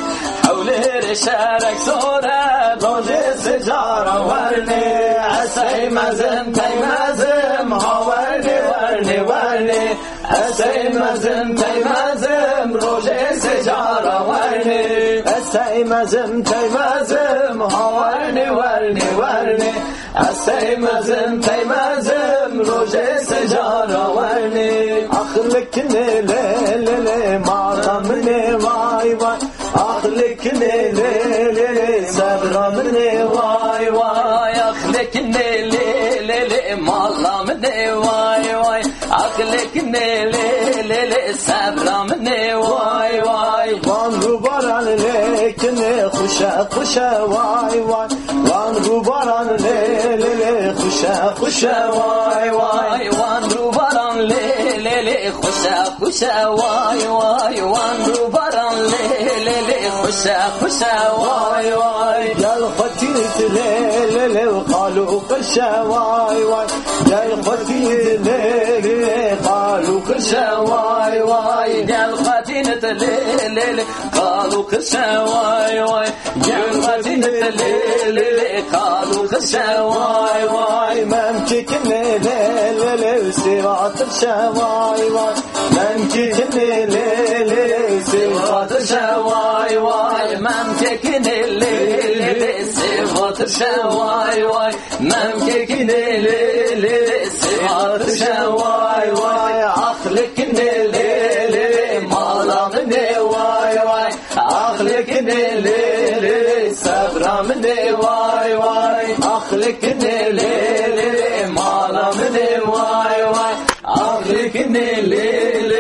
A: حول
G: رشالك زوره روجي
A: سجاره ورنه عسي مزن تي مزم حورنه ورنه ورنه عسي
G: مزن تي مزم روجي سجاره
A: ورنه teymezim roje secara varni
G: le le matam ne vay vay Ahlık ne le le le ne? Vay vay.
A: Aklek ne le le le ne? Vay vay. Aklek ne le le le ne? Vay vay
G: Van gubaran lekine kuşa kuşa vay vay. Van gubaran خوشا خوشا واي واي
A: وان غبران لي لي خوشا خوشا واي واي وان غبران لي لي خوشا خوشا واي واي وان
G: غبران لي لي خوشا خوشا واي واي دل ختيت لي لي لي وقالوا قرشا واي واي دل ختيت
A: لي لي قالوا قرشا واي واي دل وای وای گل خطینت لی لی لی قالو قشه وای وای
G: ممكن لی لی لی سیرات الشواي واي ممكن لی لی لی سیرات
A: شواي واي ممكن الليل صفات شواي واي ممكن الليل صفات شواي واي عقلك الليل واي واي عقلك الليل مالا مني واي واي عقلك الليل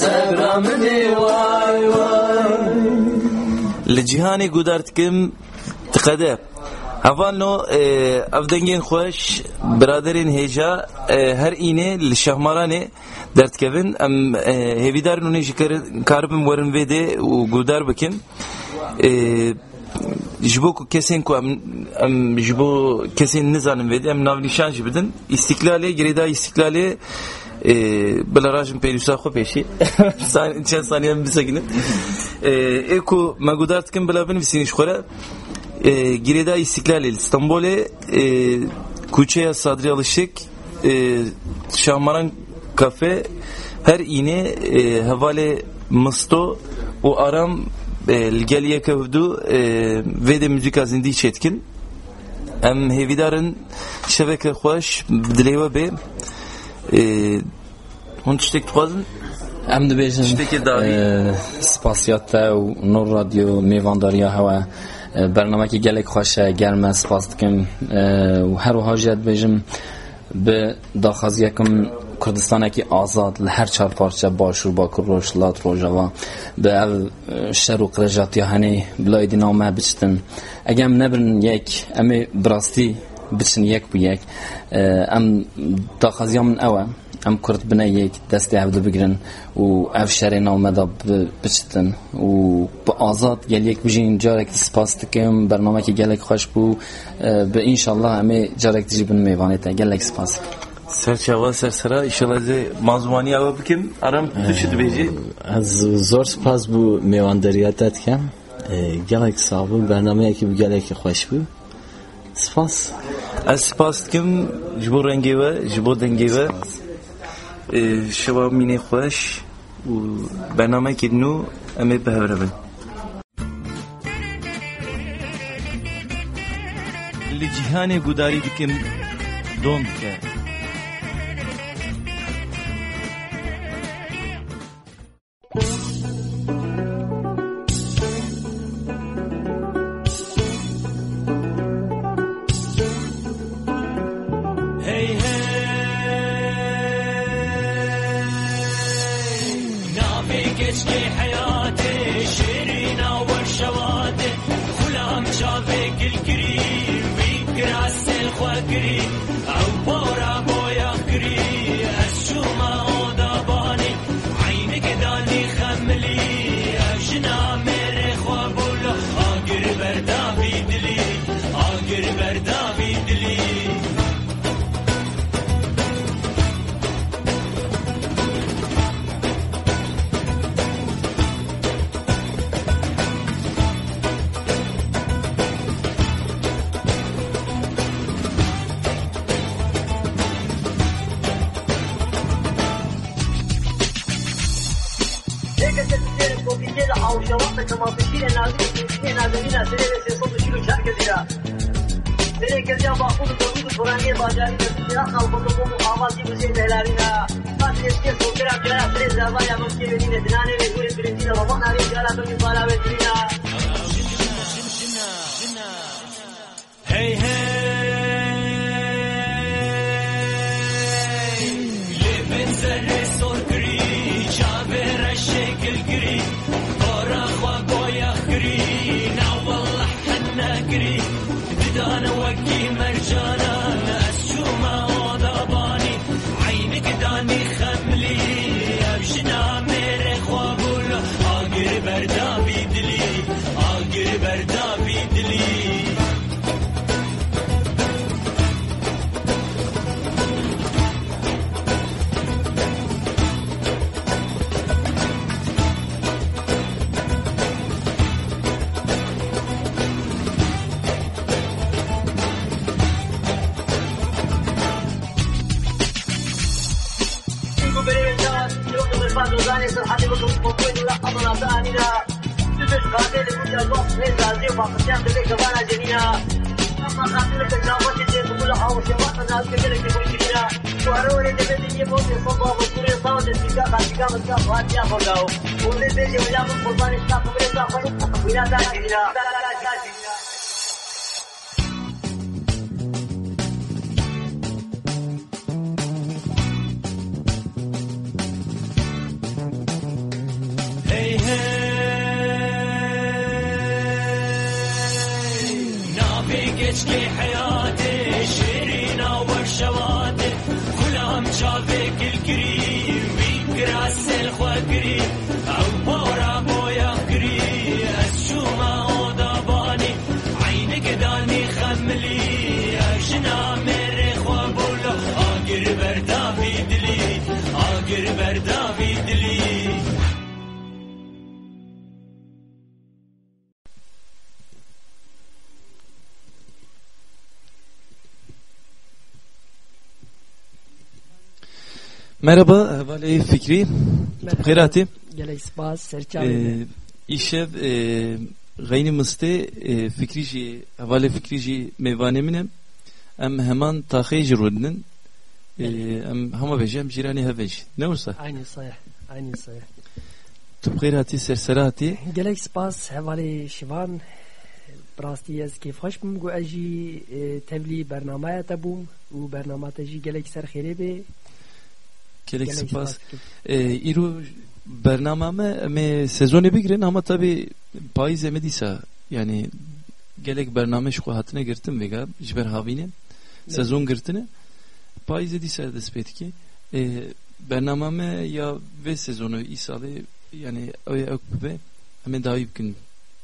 A: صبرا مني واي واي
E: لجیهانی گودارت کم تقده هفان نو اف دنگین خوش برادرین هیجا هر اینه لشهمارانه درد کبن ام هیویدار نونه جکر کاربم ورن ویده و گودار بکن ji ku kesên ku em ji bo kesên nizanin vêde em navnîşan jî bidin. Îstiklalê girêda îstiklalê e, bila rajin pêrîsa xwe pêşî. <laughs> Çend saniyen bisekinin e, ê ku me gudar dikim bila binivîsînî ji xwe re girêda îstiklalê li stenbolê e, kûçeya sadrî alişik kafe her îne hevalê misto û aram الجاليه كبدو از موسيقى زندي شتكن ام هيفي دارن شبکه خوش بدليوا بي هون تشتك تخوازن
C: ام دو
E: بيجن تشتك
C: داري و نور رادیو ميوان داريا هوا برنامه که گلک خوشه گرمه سپاس دکم و هر و حاجیت بیجم به داخازیه کم کوردستانێکی کی آزاد هەر چهار پارچه باش با کروش لات ڕۆژەوە بە ئەو شەر و قرەژاتیا هنی بلای دینامە بچتن اگه ام نبرن یک امی براستی بچن یک بو یک ام داخذی من اوه ام کرد بنە یک دستی عبدو بگرن و ئەف نامه دا بچتن و با آزاد گل یک بجین جارک سپاس دکم که گلک خوش بو به انشالله ئەمێ جارک دیجی بن میێوانێتە گلک سپاس
E: کرد سر چهوا ایشالا زی مازمانی آبا بکم ارام دوشید بیجی.
D: از زور سپاس بو میوان دریاد داد کم. گل ایک برنامه ایکی بگل ایکی خوش بو. سپاس.
E: از سپاس کم جبو رنگی و جبو دنگی و شبا مینه خوش و برنامه ایکی نو امید به هره بل لجیهان گداری دکم دون که
H: madrugada es el jardín que un poco y la cámara está anida. Yo te escapé de
I: muchas voces, me
E: Merhaba, Vali Fikri. Khairati.
J: gelek spas serçavê
E: İşev gayni miste e, fikri jî hevalê fikri jî mêvanê min em taxê jî rodinin E, em hema bêje em jîranê heve jî ne wisa
J: aynı sayı aynı sayı
E: tu bi xêr hatî sersera hatî
J: gelek spas hevalê şivan bim got ez jî e, tevlî bernamaya te bûm û bernama te jî gelek
E: îro bernamame em ê sezonê bigirin ama tabii payîzê me dîsa yani gelek bername ji xwe hatine girtin vêga ji ber havînê sezon girtine payîzê dîsa dest pê dike e, bernamame ya vê sezonu î salê yani ew ê ew bibe em ê dawî bikin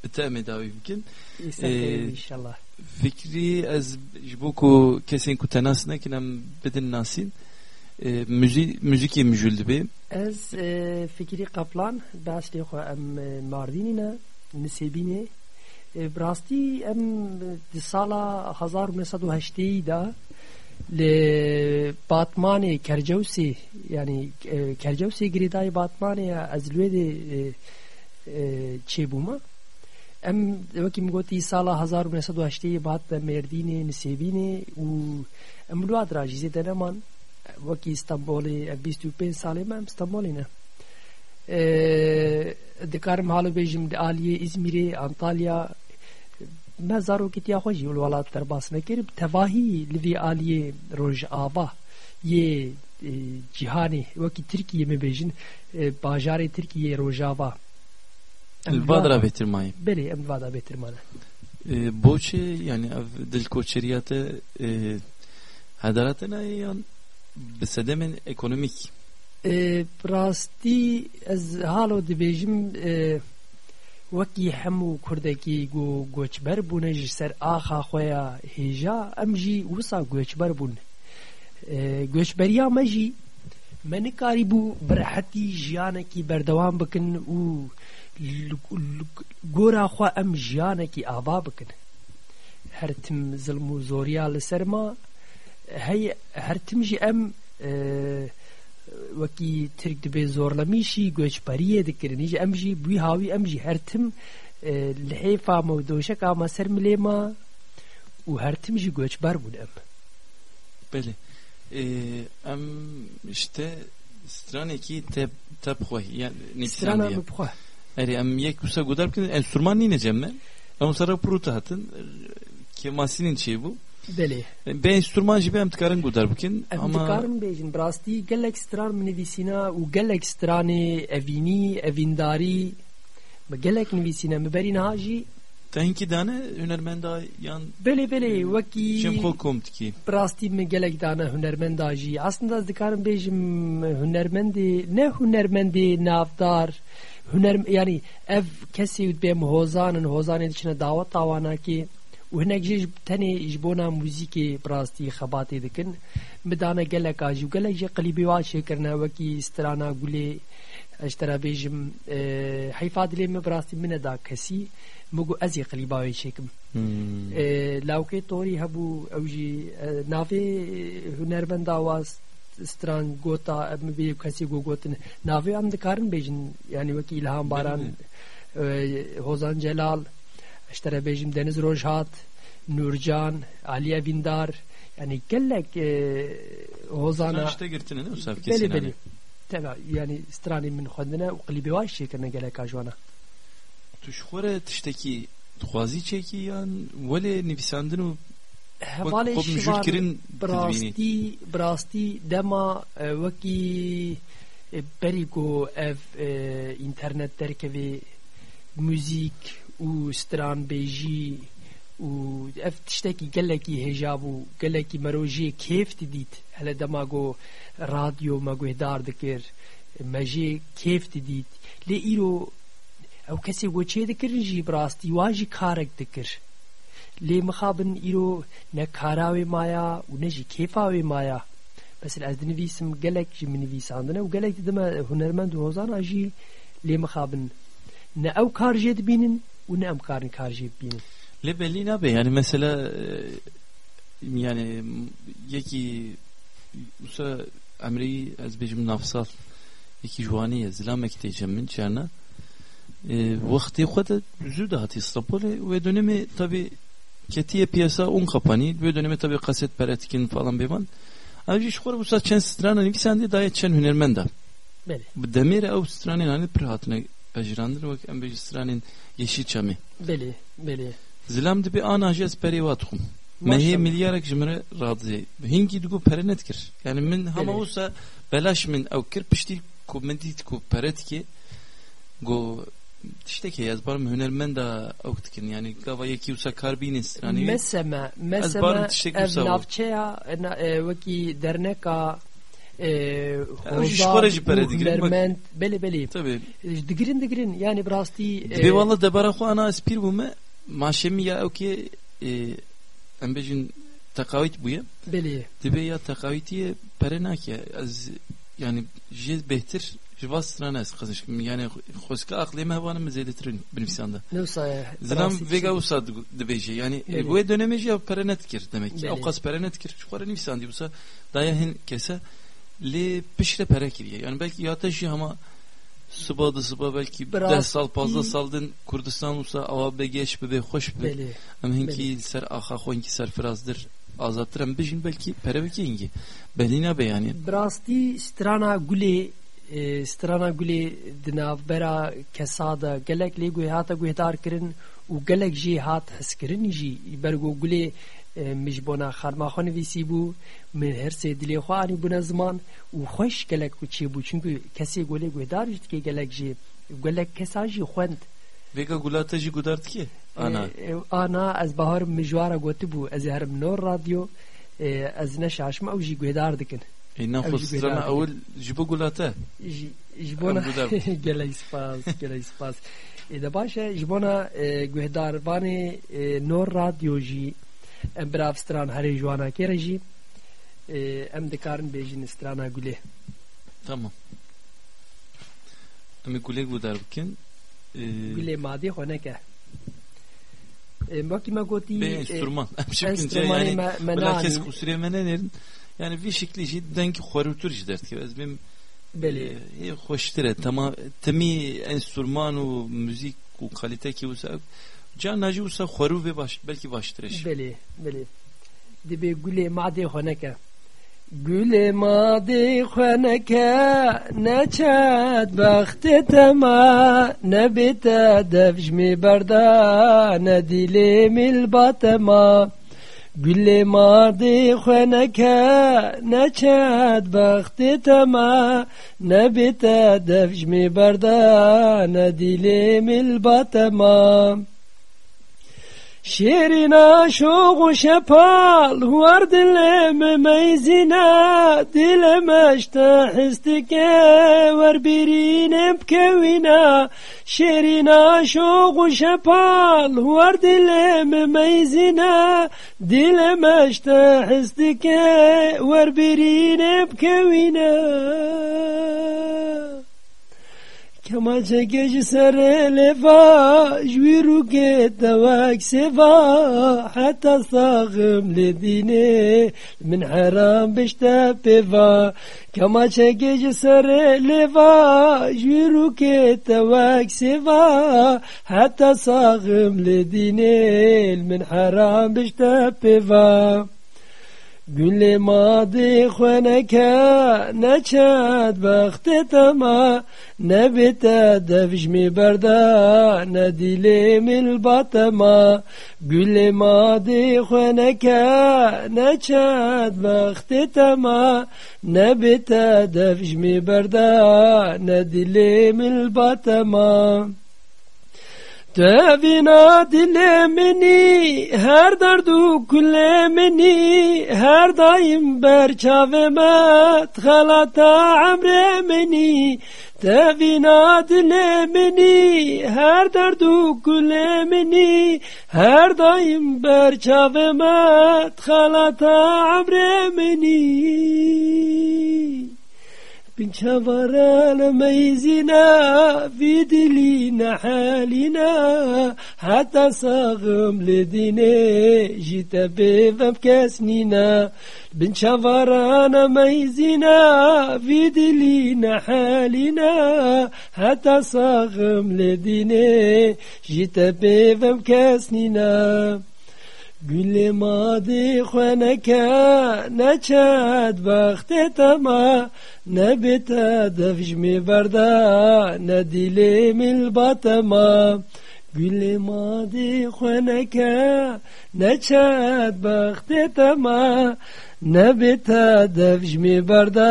E: bi te em ê dawî bikin
J: İyi ser
E: E,
J: inşallah.
E: fikrî ez bo ku kesên ku te nas nekin em e, müzî müzîkê min jûl dibe
J: ez e, fikri kaplan dastê xwe em e, mardînî ne nisêbînê e, bi rastî em di sala 1980 da li Batmanê Kercewsê yani e, Kercewsê girêdayê Batmanê ya ez li wê de e, e, çêbûma em wekî min gotî sala 1980 bat de Mêrdînê Nisêbînê û em li wat rajî zêde neman wekî İstanbolê ev 25 salê me em İstanbolê ne Ee, dikarim halı bêjim di Aliye İzmirê Antalya me zarokîtiya xwe jî li welat derbas nekir tevahî li vê aliyê Rojava yê e, cîhanê wekî Tirkiye me bêjin e, bajarê Tirkiye Rojava
E: Vadra bêtirmayê
J: Belê em vada bêtirmane
E: E, boçê yani ev dilkoçeriya te e, hedarate nayê yan bi sedemên ekonomîk
J: rastî ez halo dibêjim wekî hemû kurdekî got goçber bûne ji ser axa xwe ya hêja em jî wisa goçber bûn goçberiya me jî me nikarîbû bi rehetî jiyanekî berdewam bikin û gora xwe em jiyanekî ava bikin her tim zilm û zoriya li ser ma hey her tim jî em e, wekî Tirk dibe zorlemîşî göçberiyê dikirin jî em jî bûî hawî em jî her tim e, li hêfa me û doşeka me ser milê ma û her tim jî göçber bûn em
E: Belê e, em işte stranekî te te bixwe yani
J: strana
E: nîtisan
J: me bixwe
E: Erê em yek wisa godar bikin enstrûman nîne cem me em sara pirûta hatin kemasînên çêbû
J: belê
E: Be enstrûman jî be em dikarin godar bikin
J: em
E: ama
J: dikarin bêjin bi rastî gelek stran min nivîsîna û gelek stranê evînî evîndarî bi gelek nivîsîne me berî niha jî
E: te hinkî dane hunermenda yan
J: belê wekî
E: jêm xwe kom dikî
J: rastî min gelek dane hunermenda jî aslında ez dikarim bêjim hunermendê ne hunermendê navdar. Huner yani ev kesê bêm hozanin hozanê diçine dawet tawanakê û hinek وهناك جيش تاني جبونا موزيكي براستي خباتي دكن. مدانا قلق آجي وقلق جي قليبي واشي كرنا وكي استرانا قولي اشترا بيجم اه حيفاد لي مبراستي من دا كسي مگو ازی قلیبا وی شکم لاوکی طوری هبو او
E: جی
J: نافی هنرمند آواز ستران گوتا بی کسی گو گوتن نافی هم دکارن بیجن یعنی وکی الهام باران هوزان جلال yani e, iştere bêjim Deniz Rojhat Nurcan Aliye Vindar yani gelek e, Hozana
E: işte girtine ne usaf
J: Beli
E: kesin
J: beli. Tela yani strani min xwendine û qilîbê wa şêkirine geleka jwana
E: Tu ji xwe re tiştekî dixwazî çekî yan welê nivîsandin û
J: stranbêjî û ev tiştekî gelekî hêja bû gelekî merojiyê kêf didît hele dema got radyo me guhdar dikir me jê kêf didît lê îro ew kesê weçê dikirin jî birastî wan jî karek dikir lê mixabin îro ne kara wê maya û ne jî kêfa wê maya mesela ez dinivîsim gelek jî min nivîsandine û gelek didime hunermend û hozana jî lê mixabin ne ew kar jê dibînin û ne em karin kar jê bibînin
E: Lê belli nabe yani mesela e, yani yekî wisa emrî ez bêjim navsal yekî jwanî zilamek tê min çarna وقتی خود زود هاتی استانبول و dönemi tabi ketiye piyasa un kapanı ve dönemi tabi kaset peretkin falan beman Ayrıca şu kadar bu saat çen strana ne sen de daha çen hünermenda.
J: Beli.
E: Bu demir ev stranin hani prihatına ajrandır ve em bir stranin yeşil çami.
J: Beli, beli.
E: Zilam de bir an ajes peri vatkum.
J: Maşallah.
E: Mehi milyarek jimre razı. Hingi dugu perenet kir. Yani min hama
J: Beli.
E: usa belaş min ev kir pişti ku mendit ku peret ki go tişteki yazbarım hünermenda avtkin yani gava yeki usa karbinin strani.
J: Meseme, meseme ev navçeya na- e, derneka e. E, yani birastî e,
E: Dibê wala debara xwe ana ez pîr bûme maşemî ya ew kê e, em bêjin teqawît bûye
J: beli
E: dibê ya teqawîtiyê pere nake ez yani jê bêhtir ji va strana ez xezişkim yani xweska aqlê me hevanim min zêdetir binivîsanda
J: newsa
E: zilam vêga wisa dibêje yani
J: Belê.
E: wê dönemê jî ew pere netkir demek ki.
J: Belê.
E: ew qas pere netkir ji xwe re nivîsandî wisa daya hin kese lê pişre pere kiriye yani belki yata jî hema sıbadı sıba belki
J: Biraz
E: deh sal fazla saldın Kurdistan olsa ava be geç be be hoş be
J: beli
E: em hinki ser axa xonki serfirazdır azattır em bijin belki pereveki ingi belina be yani.
J: Birastî strana gulê e, strana gulê di navbera kesada gelek lê guh hata guhdar kirin û gelek jî hat hezkirin jî bergo gulê bona xarma xwe nivîsî bû min her sê dilê xwe anî bûne ziman û xweş gelek ku çê bû çünkü kesê golê guhdar jî dike gelek jî gelek kesa jî xwend
E: vega gulata jî gudart ki ana
J: E, e, ana ez baharım mijwara gotibû ez ê herim nor radyo e, ez neşaşma ew jî guhdar dikin
E: inan
J: Ew jî
E: xustrana
J: gudar
E: awil jibo gulata
J: ji ji bona
E: em
J: birav stran herê jiwanakê re jî em dikarin bêjin strana gulê.
E: Tamam. Em ê gulê guhdar bikin
J: gulê madî xwe neke. Bakı
E: ma
J: goti
E: enstrüman. <laughs>
J: Enstrüman
E: yani
J: belakes
E: kusure menenerin yani bir şekli cidden ki horutur jidert ki ez benim
J: Belli.
E: Hoştire tamam temi enstrüman u müzik u kalite ki bu sebep جان ناجی وسا خورو به باش بلکی باشترش
J: belê belê dibê gulê madê xwe neke Gülê madê xwe neke neçet bextê tema nebê te dev ji mê berda ne dîlê milbatema Gülê madê xwe neke neçet bextê tema nebê te dev شیرینا شوق و شپال هوار دلم میزینا دلم اشتا حستکه ور بیرین بکوینا شیرینا شوق و شپال هوار دلم میزینا. دلم اشتا حستکه ور بیرین بکوینا Kemaçe geci serelefa jviruke tevak seva hatta sağım ledine. Min haram beşte peva. Kemaçe geci serelefa jviruke tevak seva hatta sağım ledine. Min haram beşte peva. گل مادی خونکه نچد وقت تما نبت دفش می برده ندیل مل باتما گل مادی خونکه نچد وقت تما نبت دفش می برده ندیل مل باتما تبینا دل منی هر درد و کل منی هر دایم بر چاومت خلاتا عمر منی تبینا دل منی هر درد و کل منی هر دایم بر چاومت خلاتا عمر منی بن شفر لميزنا في دلينا حالنا. حتى صاغم لدينا جيت بفم كاسنينا بن شفر ميزنا في دلينا حالنا. حتى صاغم لدينا جيت بفم كاسنينا گل مادی خونکه نچد وقت تما نبت دفش می برده ندیل مل باتما گل مادی خونکه نچد وقت تما نبت دفش می برده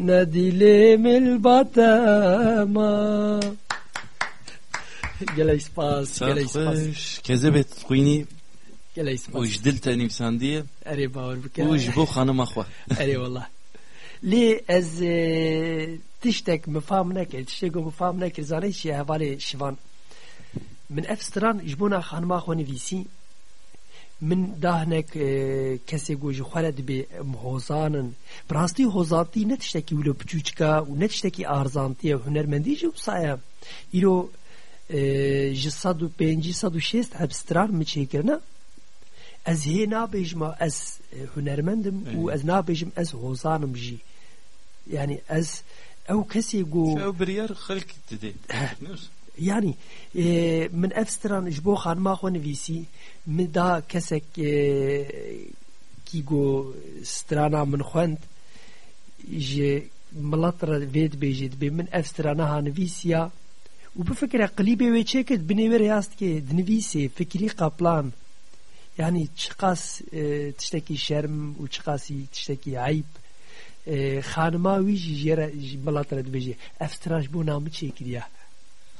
J: ندیل مل باتما گلی سپاس گلی سپاس
E: خوش كذبت خويني
J: گلی سپاس
E: وجدلت نفساندية
J: اری باور بکن
E: وجبو خانم أخوة
J: اری والله لي از اه، تشتك مفهوم نكر تشتك مفهوم نكر زاني شي هوالي شوان من افستران جبونا خانما خو نویسی من داهنك اه، کسی گوش خالد به هوزانن براستی هوزانتی نتشتکی ولو بچوچکا و نتشتکی ارزانتی هنرمندی جو سایا ایرو اه، جسد و پنجی صد و شست افستران مچیکرنا ez hê nabêjma ez e, hunermendim û ez nabêjim ez hozanim jî. Yani ez ew kesê got
E: ew biryar xelk didê eh.
J: yani e, min ev stran ji bo xanma xwe nivîsî min da kesek e, kî got strana min xwend ji milat re vê dibêjê dibê min ev strana hanivîsiya û bi fikre qilîbê wê çêkir bi nêvê rêyastikê dinivîsê fikirî qaplan. yani çiqas e, tiştekî şerm û çiqasî tiştekî eyb e, xanima wî jî jêre ji milat re dibêje ev stran ji bo namı çêkiriya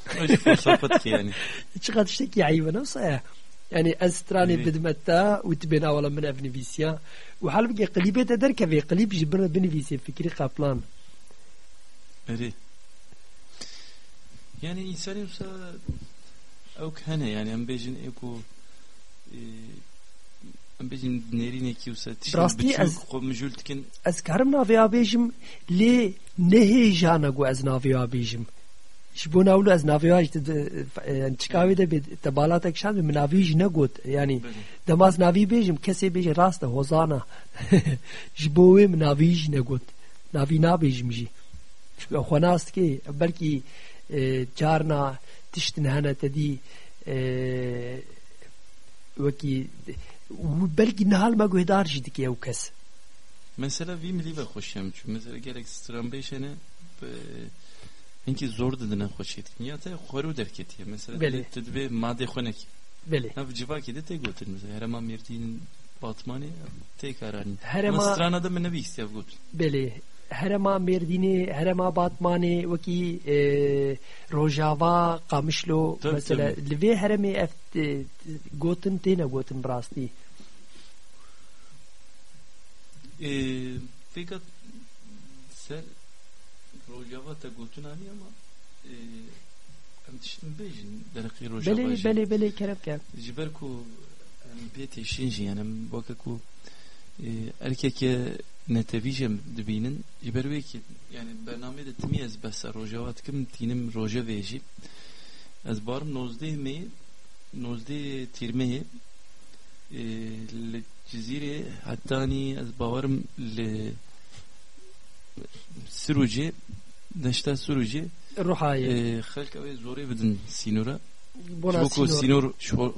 E: فرصة يعني
J: چقدر تشتكي عيبة نفسها يعني استراني
E: إيه.
J: بدمتا وتبين اولا من افنيفيسيا وحال بقي قليبة دركة في قليب جبرنا بنفيسيا فكري قابلان
E: أري يعني إنسان يوسا أو كهنة يعني أم بيجن إيكو إيه، أم بيجن نيرين كيوسا
J: براستي أز-
E: خو مجول تكن
J: از كارم نافيا بيجم لي نهي جانا قو از نافيا بيجم شبون اولو از نافيا تشكاوي ده بيد تبالاتك شان من نافيج نقود يعني دماز نافي بيجم كسي بيجي راسته هوزانا <laughs> جبوي من نافيج نقود نافي نا بيجم جي خوناست كي بلكي اه، جارنا تشتن هنا تدي اه، وكي بلكي نهال ما قهدار جدك يا وكس
E: Mesela vi milli ve hoşyam çünkü mesela gerek strambeyşene اینکه زور دادن خوشید یا تا خورو درکتیه مثلا
J: بله.
E: تدبی ماده خونک
J: بله
E: نه جوا که ده گوتن مثلا هر ما میرتین باتمانی تی کارانی
J: هرما-
E: مسترانا da من نبی استیاف گوت
J: بله هرما مردینه هرما باتمانه وکی اه، روجاوا قامشلو
E: طب-
J: مثلا
E: طب.
J: لوی هرمی افت گوتن تینا گوتن براستی
E: fakat ser rojava ta gotun ani ama em tiştin bejin derqi rojava
J: بله بله بله کرب کرد
E: jiber ku em pêtê şinjî yani em weke ku erkeke netevîjem dibînin ji ber wê ki yani bername de timi ez besa rojavat kim tinim roja veji ez barım nozdeh me nozdeh tirmeyi e, li cizire hattani ez bavarım li Siruci neşta Siruci
J: روحایە
E: e, xelk ev zorê bidin sînora
J: بۆنا
E: Çünkü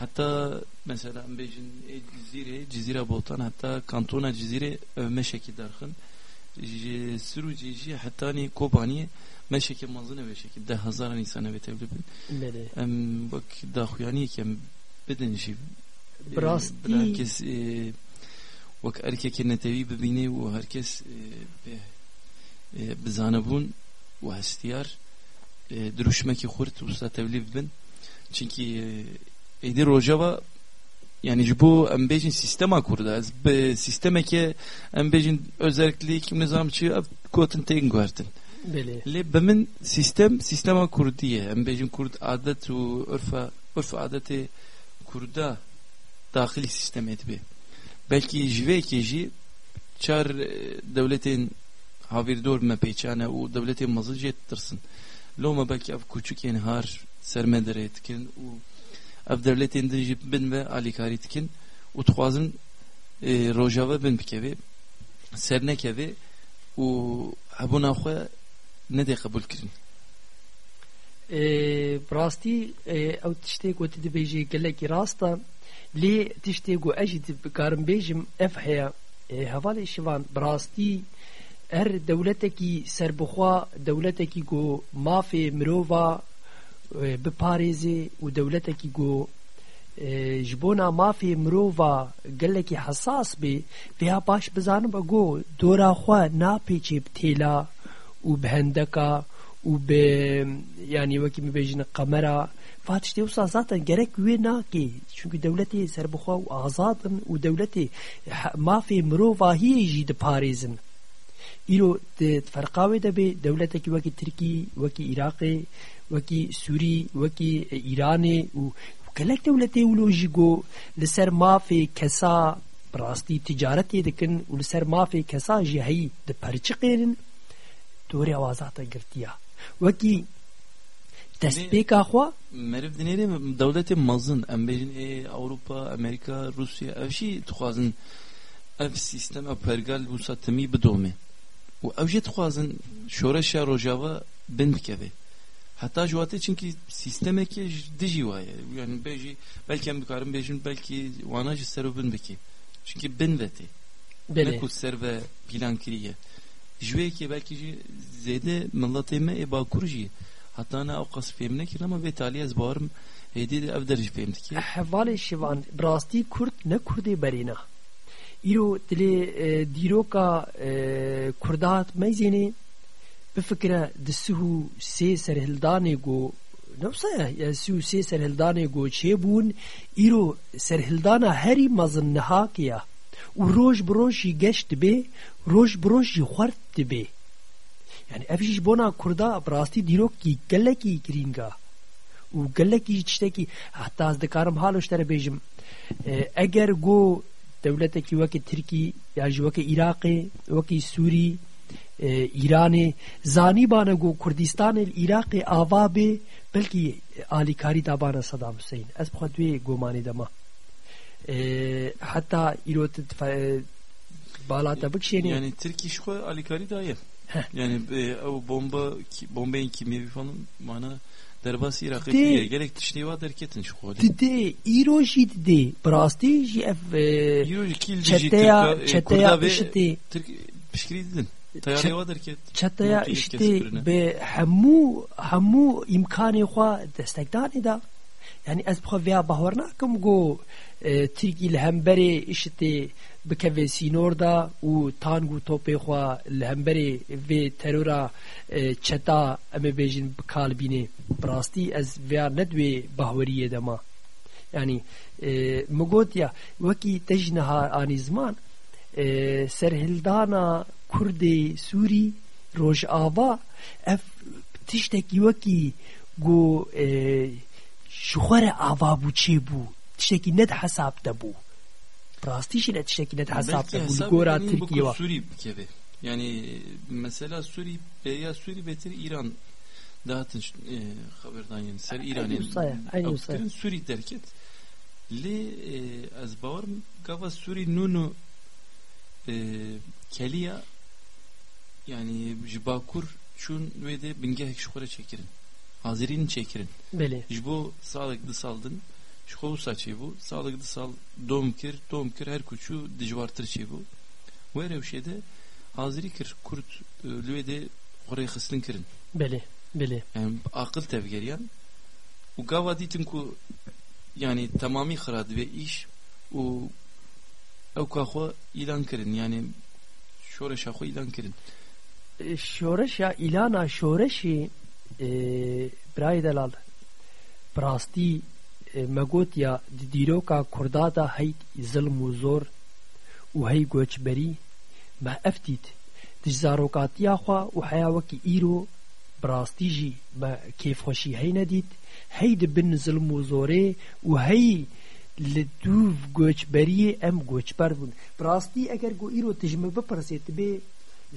E: Hatta mesela bejin e, cizire, cizire botan hatta kantona cizire övme şekil darxın. Sürü cici hatta ni kobani meşeke mazını ve şekil de hazaran insana ve tevlibin.
J: Bele.
E: Em bak dahuyani kem beden jib.
J: Brasti.
E: E, herkes vak erkek netevi bebine ve herkes bizanabun ve hestiyar e, duruşmaki xurt usta tevlib bin. Çünkü Edi rojava yani bu embejin sistema kurda. Sistemeke embejin özellikle nizamçı kuatın tekin guartin. Beli. Le bemin sistem sistema kurdiye. Embejin kurd adet u örfa örf adeti kurda dahili sistem etbi. Belki jive keji çar e, devletin havirdor me peçane u devletin mazıcı ettirsin. Loma belki av küçük yani har sermedere etkin u ev devletên din jî bin ve alîkarî dikin û dixwazin e, rojava bin bikeve ser nekeve û hebûna xwe nedê qebûl kirin
J: براستی او تشتێک وتی دەبێژی gelekî rasta lê tiştێک و ez jî bikarim bêjim ev heye hevalê şivan birastî her dewletekî serbixwa mirova biparêzê û dewletekî got ji bona mafê mirova gelekî hesas bê vêya baş bizanim got dora xwe napêçê bi têla û bi hendeka û bi yanî wekî bibêjin qemera Fatih işte usta zaten gerek wê nakê çünkü devletê serbixwe û azadin û devletê mafê mirovahiyê jî diparêzin ایرو فرقاوی د به دولت کې وکی ترکی وکی عراق وکی سوری وکی ایران او کلک دولت ایولوژیګو لسر مافي کسا پراستی تجارت دکن ولسر مافي کسا جهی د پرچقین توري اوازات گرتیا. وکی تسبیک اخوا مرف دنیری دولت مزن ام بجن
E: ای اوروبا امریکا روسیا افشی تخوازن اف سیستم اپرگال بوساتمی بدومه. Jî dixwazin ev sîstema pergal wisa timî bidome û ew jê dixwazin şoreşa rojava bin bikeve heta ji watê çinkî sîstemekê dijî waye yani bêjî belki em dikarin bêjin belkî wana ji ser û bin bikê çünkü bin vetê
J: Belê.
E: ne ku ser ve pîlan kiriye ji wê yekê belkî jî zêde milletê me ê bakur jî hatta ne ew qas fêm
J: bi îro dilê e, dîroka e, Kurda meyzênê bifikire di sihû sê serhildanê got Newsaya ya? Sû sê serhildanê got çêbûn îro serhildana herî mezin nihakiya û roj bi roj jî geş dibe roj bi roj jî xwert dibe yani ev jî ji bona Kurda bi rastî dîrokî gelekî girînga û gelekî jî tiştekî heta ez dikarim haloş te re bêjim e, eger got dewletekî wekî Tirkî ya jî wekî Iraqê wekî Sûrî e, İranê zanî bane got Kurdistanê li Iraqê ava bê belkî alîkarî da bane Sedam Hüseyin ez bixwe duê gomanê de ma e, heta îro tu e, bala te bikişênê
E: yani Tirki ji xwe alîkarî daye yani e, ew bomba ki- bombeyên kimyevî falan mana derbasî Iraqê
J: Dê-
E: diye gelek tiştê wa derketin ji xwe
J: didê îro jî didê bi rastî jî ev e,
E: Îro ji kîl
J: çeteya çeteya işitê
E: Türk pişkirî didin tayarê wa derket
J: çeteya
E: Nokta
J: işitê
E: ilişkisi
J: bi hemû hemû imkanê xwe destekdanê da yani ez bixwe vêya bawer nakim got بکوی سینور دا او تانگو توپی خوا لهمبری وی ترورا چتا امی بیجن بکال بینی براستی از ویا ندوی بحوری دما. یعنی مگود یا وکی تجنها آنی زمان سر هلدانا سوری روش آوا اف تشتکی وکی گو شخور آوا بو چه بو؟ تشتکی ند حساب دبو. براستیشی نه تشتکی net hesap
E: Belki
J: da
E: hesap
J: Bulgora
E: edenin bu
J: Türkiye var.
E: Suri gibi. Yani mesela Suri veya Suri betir İran dağıtın e, haberden yani ser İran'ın
J: Usaya, aynı usaya.
E: Avukatların Suri derket li e, az bavar gava Suri nunu e, keliya yani jibakur çun ve de bingeh şukura çekirin. Hazirin çekirin.
J: Beli.
E: Jibo sağlıklı saldın. Şkovu saçı bu. Sağlıklı sal doğum kir, doğum kir her kuçu dijvartır çi bu. Bu her şeyde haziri kir kurt e, lüvede oraya kıslın kirin.
J: Beli. Beli.
E: Yani akıl tevgeriyan. U gava ditin ku yani tamami xirad ve iş u ev kaxwa ilan kirin yani şoreşa xwe ilan kirin.
J: شورشا ایلانا شورشی برای دلال براستی مگوت یا دیروکا کردا دا هیت ظلم و زور و هی گوچبری ما افتید دجزاروکاتیا خوا و حیاوکی ایرو براستی جی ما کیف خوشی هی ندید هی دبن ظلم و زوره و هی لدوف گوچبری ام گوچبر بون براستی اگر گو ایرو تجمه بپرسید به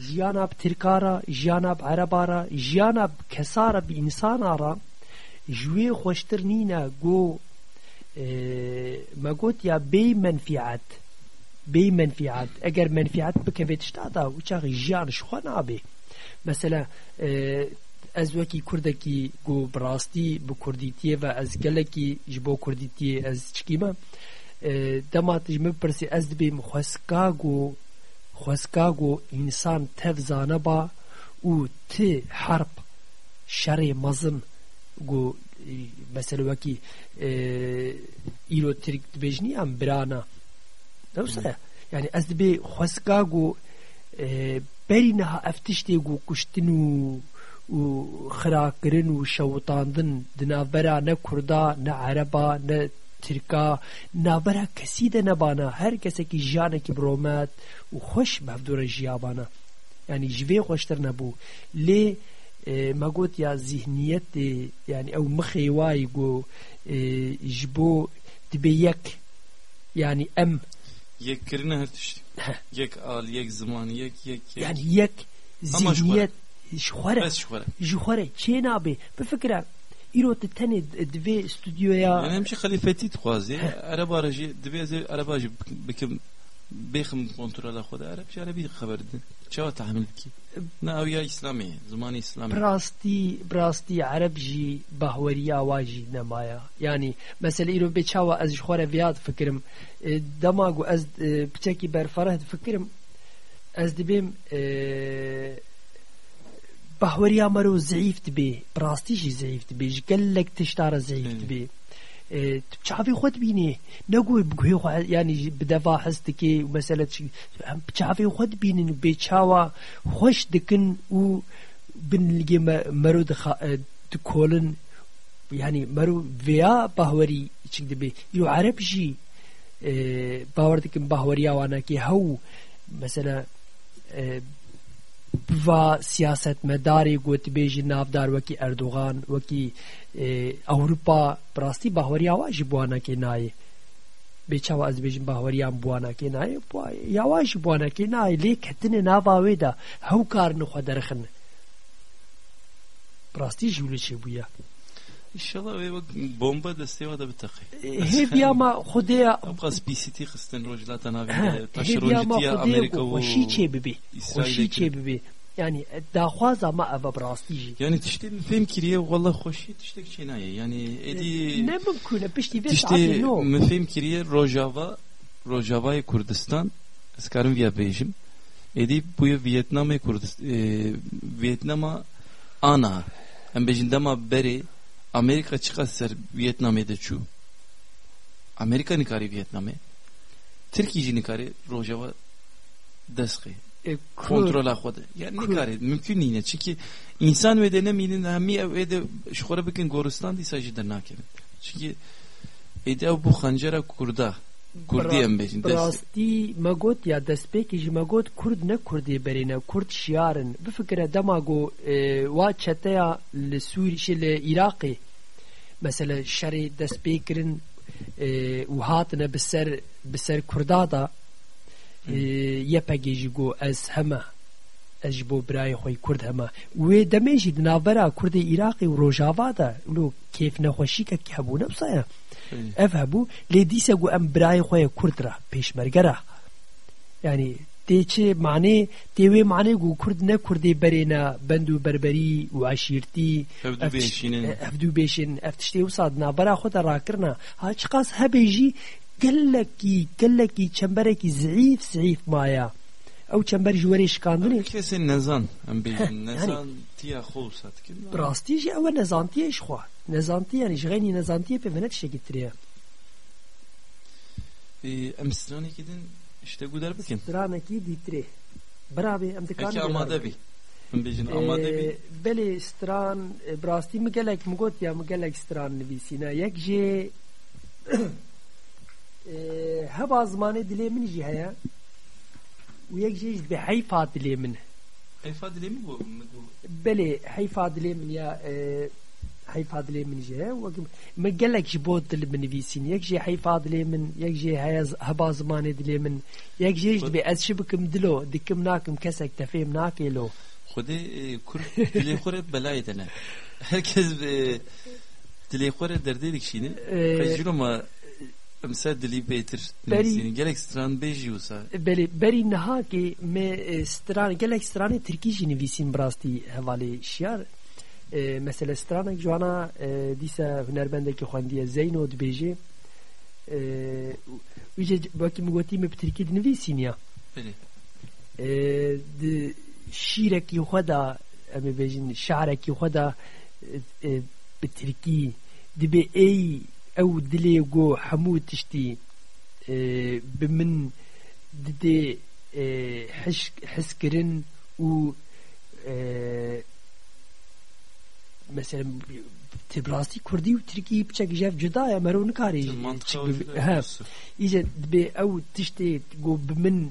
J: جیانا ترکارا جیانا عربارا جیانا کسارا بی انسانارا ژوێ خۆشتر نینە گۆ مەگوت یا بێ منفیعات بێ منفیعات. ئەگەر منفیعات بکەوێت شتادا و چاغی ژیانش خۆ نابێ. مەسەلا ئەز وەکی کوردێکی گۆ بڕاستی بە کوردیتیە بە ئەز گەلێکی ji بۆ کوردیتیە ئەز چکیمە. دەماتژ من پرسی ئەز دەبێ مخوەسکا گۆ خوەسکا گۆ ئینسان تەفزانە با و ت حرب شەڕێ مەزم گو مثلا وکی ایرو ترک دبیجنی ام برانا نوسه yani ez dibe xweskago berîneha ev tiştê got kuştin û û xirakirin û şewitandin di navbera ne Kurda ne Ereba ne Tirka navbera kesî de nebana her kesekî jiyanekî biromet û xweş mevdûra jiyabana yani ji vê xweştir nebû lê me got ya zihniyetê yani ew mixê wayî got ji bo dibe yek yani em
E: Yek kirine her tiştî. Yek al, yek zaman, yek yek yek.
J: yani yek
E: Ama
J: zihniyet şwara
E: Bes şwara.
J: ji xwe çê nabe bifikre îro tu tenê divê stûdyoya
E: Yani hemşi halifeti dixwaze Araba jî divê ez araba jî bikim bêxim kontrola xwe de Arab jî Arabî xeber didin. Çawa tahmil bikî. Ne ew ya İslamê, zimanê İslamê.
J: براستی براستی عرب جی بهوریا واجی نمایا یعنی مثلا ایرو به چاوا از خوره ویاد فکرم اه، دماغو از اه، بچکی برفره فکرم از دبیم اه، بهوریا مرو ضعیف دبی براستی جی ضعیف دبی جگلک تشتار ضعیف
E: مم.
J: دبی اه، چاوی خود بینی نگوی بگوی خو یعنی بدفاع هستکی مثلا چی چاوی خود بینین و به چاوا خوش دکن و بنلقي مرو دخ دكولن يعني مرو فيا باوري چك دبي يو عرب جي اه، باور دكن باوريا وانا كي هو مثلا اه، و سیاست مداری گوت بیجی نافدار وکی اردوغان وکی اه، اوروپا براستی باوریا واجی بوانا که نای بچاو از بیجن باوریان بوانا که نای یا واجی بوانا که نای لیک هتن ناواوی دا هو کار نخوا درخن براستی جولی چه بویا
E: İnşallah ve bak bomba desteği var da bir takı.
J: هیب یا ما خودیا
E: Abqa spesiti xistin rojlatan abi.
J: هیب یا ما
E: Taşeroncitiya
J: خودیا
E: Amerika
J: گو
E: و
J: خوشی چه ببی
E: İsrail'e
J: خوشی چه
E: girdi.
J: ببی yani داخواز ما اوا براستی جی
E: Yani tişte mefhem kiriye valla hoşi tiştek çenaye. Yani edi
J: ne mümkün pişti ve
E: tişte
J: saati no
E: mefhem kiriye Rojava Rojava Kurdistan eskarım via bejim. Edi bu ya Vietnam'a Kurdistan Vietnam'a ana. Em bejindama beri Amerika çıka ser Vietnam'e de çu. Amerika nikari Vietnam'e. Türkiye nikari Rojava deskı.
J: E,
E: kontrola خود yani ne kare mümkün yine çünkü insan ve deneminin hemi ve de şu kadar bakın Goristan değil sadece de nakerin çünkü ede bu xancera kurda kurdi em bejin des
J: براستی مگوت یا دسپیکی جی مگوت کرد نه کردی برینه کرد شیارن بفکره دماغو وا چتیا لسوری شل عراقی مثلا شری دسپیکرن و هاتنه بسر بسر کردا دا یه پگیجی گو از همه از بو برای خوی کرد همه و دمیجی دنابرا کرد عراقی و روجاوا دا لو کیف نخوشی که که هبو نبسایه ئەف هەبوو لێ دیسە گو ئەم برای خۆیە کوردرا پێشمەرگەرە. ینی تێچێ مانێ تێوێ مانێ و کورد نە کوردی بەرێنە بند و
E: بربەری واشیرتی
J: ئەفدوو بێشن ئەفتشتێ و ساد نابرا خۆتە ڕاکردە هاچ قاس هەبێژی گەلەکی گەلەکی چەمبەرێکی زعیف زعیف مایە. ئەو چەمبەر ژوەری شکاندنی.
E: کێسێ نەزان
J: ئەم بڕاستیژی <laughs> ئەوە نەزانتیەش خوا. nezantiyan iş gayni nezantiye pe venet şe
E: gittiriye. Em stranekidin işte guder bikin.
J: Straneki ditri. Bravi em de
E: kanı. amade bi. Em bejin amade bi.
J: Beli stran brasti mi gelek mi got ya mi gelek stran nivisina yek je heba zmanê dilê min jî heye û yek jê ji bi heyfa dilê min
E: heyfa dilê min
J: belê heyfa dilê ya حي فاضلي من جهة ما قال لك جبود من فيسين ياك جي حي فاضلي من ياك جي هبا زمان دلي من ياك جي جبي جدبي شبك مدلو ديك مناك مكسك تفي
E: مناك يلو خدي إيه، كل دلي خور دلي herkes
J: دردي
E: لك شيني dikşîne ما امسا دلی
J: بیتر
E: بری گلک ستران بیجی وسا.
J: بلی بری نها می ستران گلک ستران ترکی جی نویسین براستی حوالی شیار. مثلا استرانک جوانا دیسا هنرمندکی خواندیه زینو دبیجه ویجه باکی مگوتی
E: مبترکی
J: دنویسینیا بله شیرکی خدا امی بیجین شعرکی خدا بترکی دبی ای أو دلی گو حمو تشتی بمن ددي حس كرن و مثلا تبراستي كردي وتركي بشك جاف جدا يا مرون كاري
E: mantıqa
J: ها إذا دبي أو تشتي جو بمن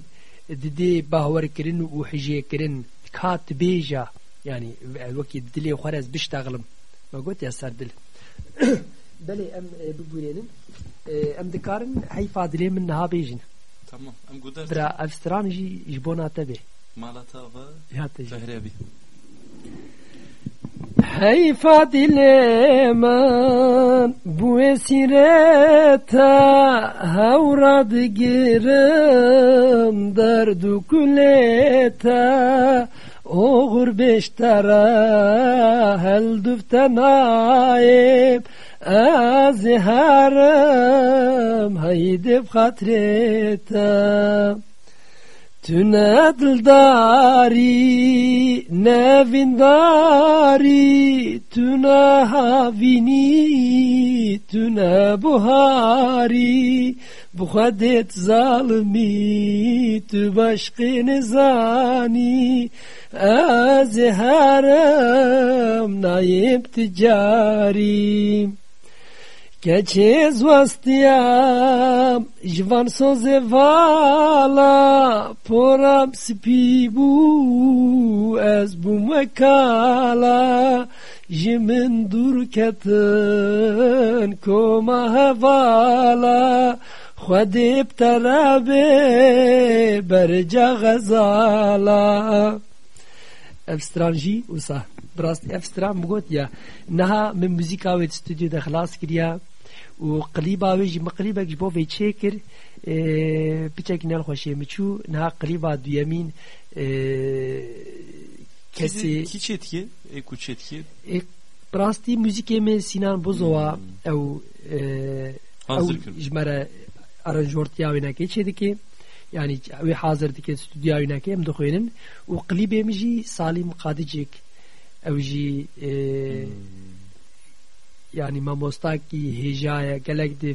J: ددي باور كرن وحجي كرن كات بيجا يعني وكي دلي خرز بشتغلم ما قلت يا سردل بلي أم بقولين أم دكارن هاي فادلي من نها بيجن
E: Tamam em gudar
J: برا أفستران جي جبونا تبي
E: malata
J: Heyfa dilemen bu esirete havradı girim derdu kulete Oğur beştara heldüften ayıp Aziharım haydi hatretem Tüne dildari nevindari tüne havini tüne buhari. Bu hadet zalimi tu başkı nizani. Az harem nayip ticarim Keçez vastiyam Jvan soze vala Poram spibu Ez bu mekala Jimin durketin Koma hevala Xwedê terabe Berca gazala ev stran jî wisa birastî ev stran bigot ya niha min muzîka wê di stûdyo de bo vê çê kir piçekî nel xweşê min çû niha qilîba duyemîn kesê
E: Ki çetki? E ku çetki?
J: birastî muzîkê me Sinan Bozova ew
E: Hazır
J: ew
E: kir.
J: ji me re aranjortiya wê nekê çê dike yani wê hazir dike stûdya wê nekê em dixwênin û qilîbê min jî Salîm Qadicek ew jî yani mamostakî hêjaya gelek de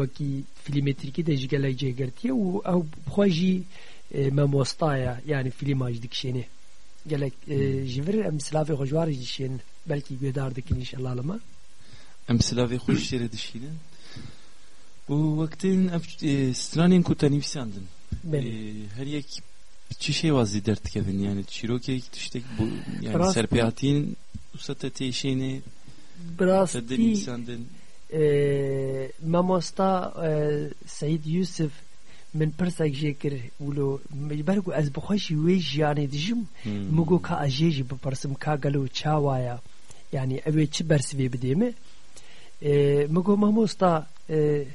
J: wekî filîmê Tirkî de jî gelek cêgirtiye û ew xwe jî mamostaya yani filîma jî dikişêne gelek ji vir em silavê xwe ji war jî dişênin belkî guêdar dikin înşallah li me
E: Em silavê xwe ji şêrê dişînin û wektên ev e, stranên ku te nivîsandin
J: Belê.
E: e, her yek çi şêwazî derdikevin yani çîrokek tiştek bu yani
J: соцсетежени,
E: Brasti insan ma mosta Said
J: Yusuf
E: min
J: pirsek jê kir wilo ber ku ez bi xwe jî wê jiyanê dijim mi got ka ez jê jî bipirsim ka gelo çawa ya yanî ew ê çi bersivê bidê e, me mi got mamosta e,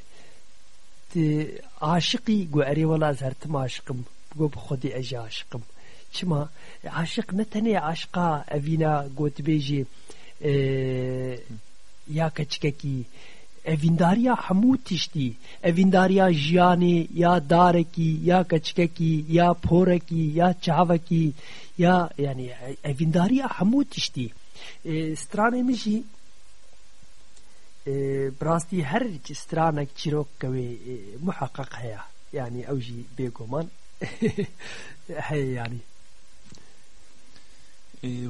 J: aşiqî got erê wela ez her بخۆدی ئەژ عاشقم چما عاشق نەتەنێ عاشقا ئەڤینا گوتبێژێ یا کەچکەکی ئەڤینداریا هەموو تیشتی ئەڤینداریا ژیانێ یا دارێکی یا کەچکەکی یا پۆرەکی یا چاوەکی یا ینی ئەڤینداریا هەموو تیشتی سترانێ مژی براستی هەر سترانێک چیرۆکەوێ محقق هەیە ینی ئەوژی بێگۆمان هەیە ینی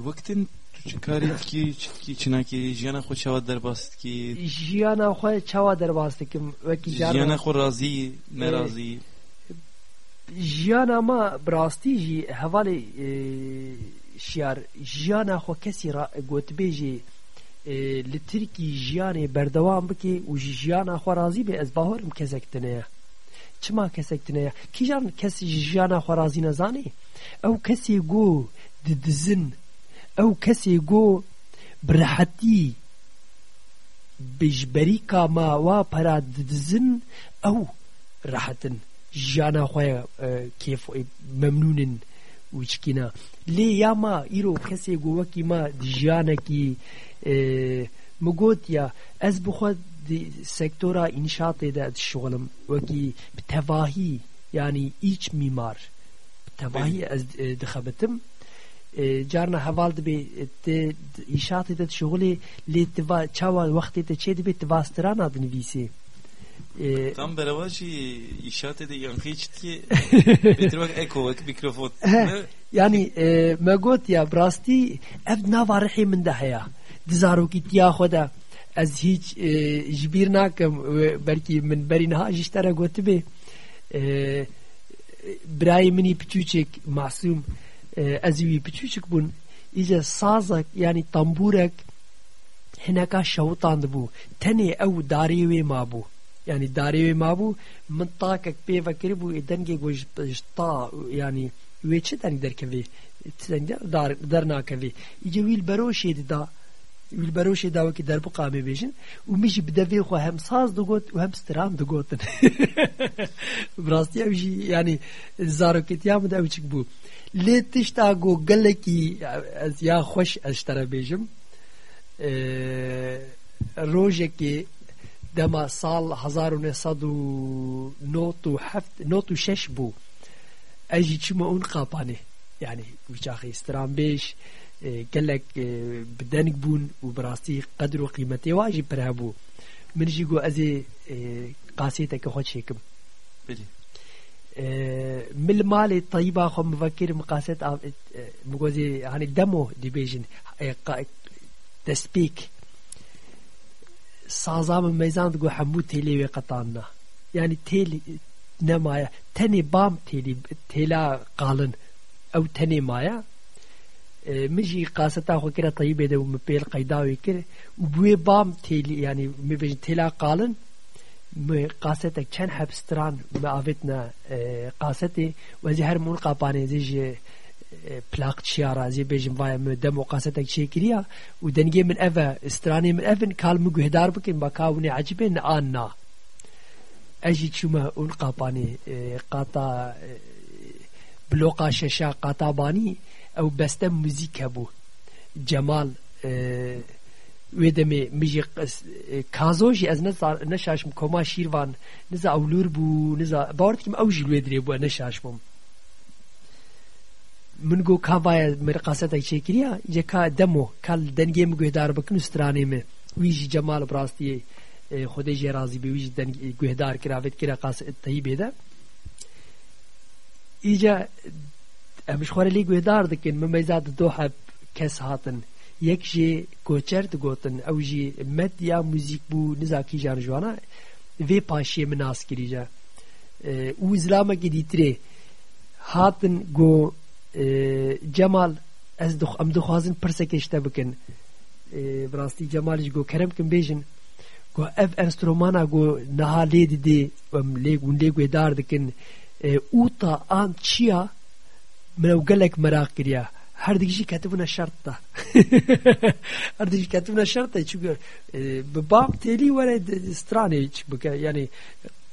E: وەکتن کارێکی چتکی چناکی ژیانە خۆ چاوە دەرباستکی
J: ژیانە خۆی چاوا دەرباز دەکەم وەکی
E: ژیانە خۆ رازی نەرازی
J: ژیانە ما براستیژی هەواڵی شیار ژیانە خۆ کەسی گوتبێژێ li tirkî jiyanê berdewam bike û ji jiyana xwe razî be ez bahorim kesek dineya çima kesek dineya kîjan kes ji jiyana xwe razî nezanî ew kesê got ددزن ئەو کەسێ گۆ برەحەتی بژبەری کاماوا پەرا ددزن ئەو ڕەحەتن ژیانە خۆیان کێف مەمنونن وچکینە لێ یاما ئیرۆ کەسێ گۆوەکی ما ژیانێکی مگوتیا ئەس بخۆت سەکتۆرا ئینشاتێدا شغڵم وەکی تەواهی ینی ئیچ میمار. تەواهی ئەس دخەبتم de dişixulim wekî bi tevahî yanî îç mîmar bi tevahî ez dixebitim carna heval dibe te inşaatê de dişixulê lê tiva çawa wextê te çê dibe tivastirana dinivîsê
E: Tam beravaşi inşaatê de yankı çitki betirmek eko vek mikrofon
J: yani me got ya brastî ev nava rihê min de heye دزارۆکیتیا خۆدا ئەس هیچ ژبیر Ee, ezivi küçücük şey bun. İze sazak yani tamburek hineka şavutandı bu. Teni ev dariye mabu yani dariye mabu mıntakak pe vakiri bu denge gojta yani veçi den derkevi tende dar darnakavi ice wilbero şeydi da Wilbero şey dawa ki derbu qame bêjin û min jî bi devê xwe hem saz digot û hem stran digotin. <laughs> Bi rastiya ew jî yanî zaroketiya min de ew çik bû. لێ تشتا گۆ گەلێکی یا خۆش ئەشتەرە بێژم ڕۆژێکی دەما ساڵ 1970 بوو ئەژی چمە ئەون قاپانێ یعنی وچاخی ستران بێش gelek bidenik bûn û bi rastî qedr û qîmetê wa jî pir hebû min jî got ez مل مالی طيبة خو مفكر مقاسات آه، مگوزی هانی دمو دي بيجن آه، تسبيك سازام ميزان دقو حمو تيلي و يعني تيلي نمايا تاني بام تيلي تيلا قالن. أو تاني مايا آه، مجي قاستا خو كرا طيبه دو مبيل قيداوي كرا وبوي بام تيلي يعني مبيجن تيلا قالن. قاستك چند حبستران معافتنا قاستي وزي هر مون قاباني زي پلاق چیارا زی بیجم وای مو دمو قاستك چی کریا و دنگی من اوا استرانی من اون کال مو گهدار بکن با کاونی عجبه نه آن نا اجی چوما اون قابانی قاتا بلوقا ششا قاتا بانی ئەو بەستە موزیک هەبوو جەمال وێ دەمێ مژی کازۆژی ئەس نەشاشم کۆما شیروان نزا ئەولور بوو نزا باوەتیم ئەو ژی لێ درێ بووە نەشاشمم من گۆ کاڤایە مرقاسەتێک چێکریا جەکا دەمۆ کال دەنگێ گوێدار بکن و سترانێ me ویژی جەمال بڕاستیە خودی ژێرازی بێ ویژی گوێدار کراوێت کرا قاس تەیی بێدە ئیجا ئەمش خۆرە لی گوێدار دکن ممەیزات دۆحە کەس هاتن یەک ژێ کۆچەر دگوتن ئەو ژی مەد یا موزیک بوو نزاکی ژان جوانە vê paşiyê min nas kirîje û zilamekî dîtirê hatin got cemal ez em dixwazin pirsekê ji te bikin bi rastî cemal ji got kerem kim bêjin گو اف انسترومانا گو نها لێ دێ لێ گون لێ گوێدار دکن ئوتا ئان چییە منەو گەلێک مەراق کردیا هەردێکیشی کەتبوونە شەرتە هەردێکی کەتبوونە شەرتە چ بە باب تێلی وەرە سترانێ بکە ینی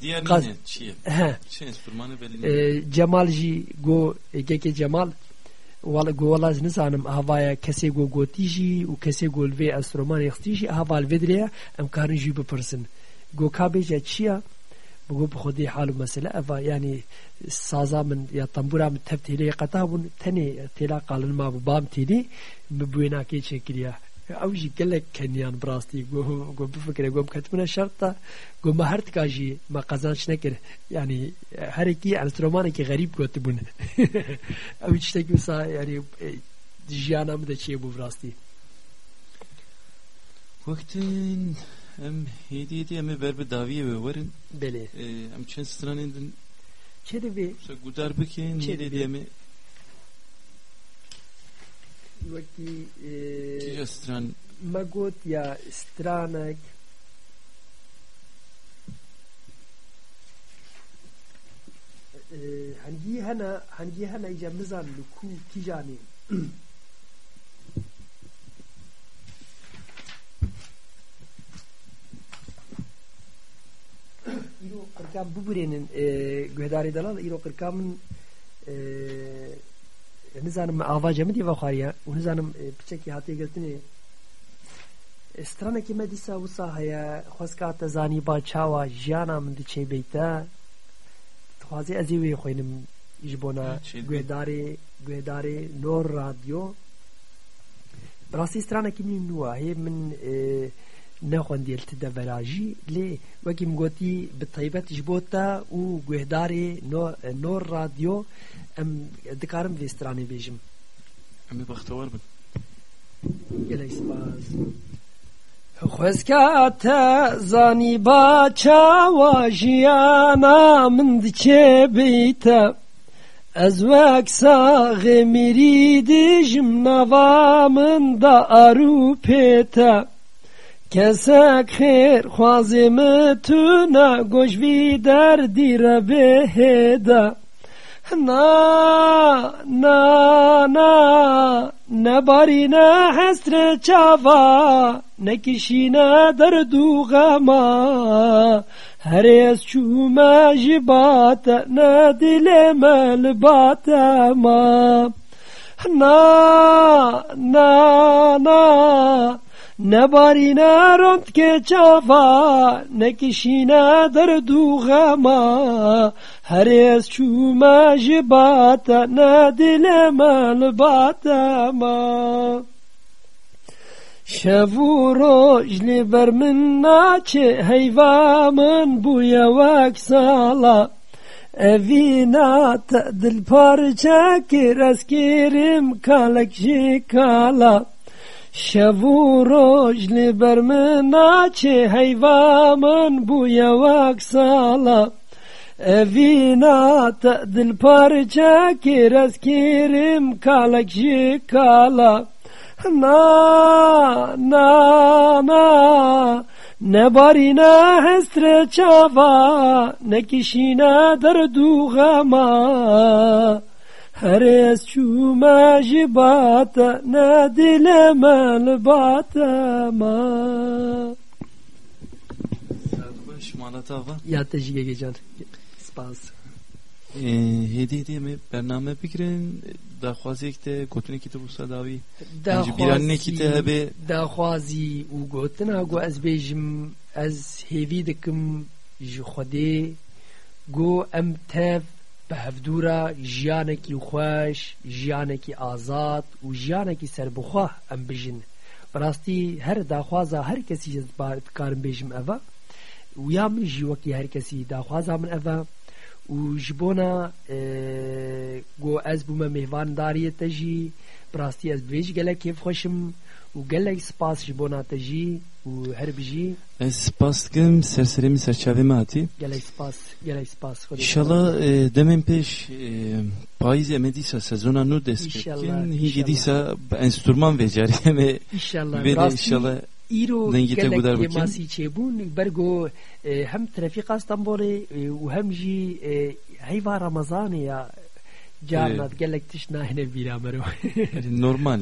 E: Diğer
J: Gaz-
E: ne? Çiğ.
J: He.
E: Şey enstrümanı belli.
J: Cemal jî go ekeke Cemal wala go wala ez nizanim havaya kesê go gotî jî û بگو به خودی حال و مسئله اوا یعنی سازا من یا تنبورا من تب تیلی قطع بون تنی تیلا قالن ما بام تیلی ببوینا کی چکریا او جی گلک کنیان براستی گو گو بفکر گو کتمنا شرطا گو ما هر تکاجی ما قزانش نکر یعنی هر کی انسترومان کی غریب گوت بون او چتکی وسا یعنی جیانا مده چی بو براستی
E: Vaktin Em hediyeti em berbe daviye ve varın.
J: Bele.
E: Ee, em çen stranendin.
J: Çede bi.
E: Sa gudar bikin hediyeti em.
J: Vaki.
E: Çeşe stran.
J: Magot ya stranak. E, hangi hana hangi hana icamızan luku kijani. <clears throat> Erkan Bubure'nin e, Gühedari Dalal İro Erkan'ın nizanim avaca mı diye vakhariya u nizanim e, piçeki hatiye geltini straneke
E: me dîsa
J: wisa heye xwezka te zanî ba çawa jiyana min diçe beyta dixwazê ez ê wê xwênim ji bo na guhdarê guhdarê nor radyo bi rastî stranekî nî nû
E: wa hê min bin.
J: gelek spas Xwezkate zanî ba çawa jiyana min diçe bîte Ez wek saxê mirî dijim nava min da arû pête Kesek xêr xwazê me tune goj vî derdî re bêhêde Na na na nebarîne hesre çava nekişîne derdû xema herê ez çûme ji bate ne dilê me li bate ma na na na nebarîne rondke çava nekişîne derdû xema herê ez çûme ji bate ne dilê me li bate ma Şev û roj li ber min naçe heyva min bûye wek sala Evîna te dilparçe kir ez kêrim kalek jî kala Şev û roj li ber min naçe heyva min bûye wek sala Evîna te dilparçe kir ez kêrim kalek jî kala Na na na nebarîne hestre çava nekişîne derdû xema herê ez çûme ji bate ne dilê me li bate ma.
E: Baş malata var.
J: Ya te jî gecan spas.
E: Hediye diye mi? Bername bikirin daxwazek te gotinekî te wisa davî Bence bir anneki te hebe.
J: Daxwazî û gotina got ez bêjim ez hêvî dikim ji Xwedê. Got em بە هەفتورە ژیانێکی خۆش ژیانێکی ئازاد و ژیانێکی سربخوا ئەم بژین بەڕاستی هەر داخوازە هەر کەسی کارم بێژم ئەڤە ویا من ژیوەکی هەرکەسی داخوازا من ئەڤە و ji bona got ez bûme mêvandariyê te jî bi rastî ez bêj gelek kêfxweşim û gelek spas ji bona te jî û her bijî
E: Ez spas dikim serseremî serçavê me hatî.
J: gelek spas gelek spas Xwedê
E: İnşallah e, demin peş e, payîz em ê dîsa sezona nû dest
J: İnşallah,
E: bikin.
J: inşallah.
E: Hîgî dîsa bi enstrûman vê carî em ê
J: İnşallah
E: vê de
J: rastî
E: inşallah
J: ایرو
E: دنگی ته گودار
J: گلک
E: بکن.
J: ماسی چێبوون بەرگۆ اه، هم ترەفیق ئەستەمبۆڵێ و هەمژی هەیوا ڕەمەزانێ یا جارنات gelek tiş nahine biramero.
E: Yani normal.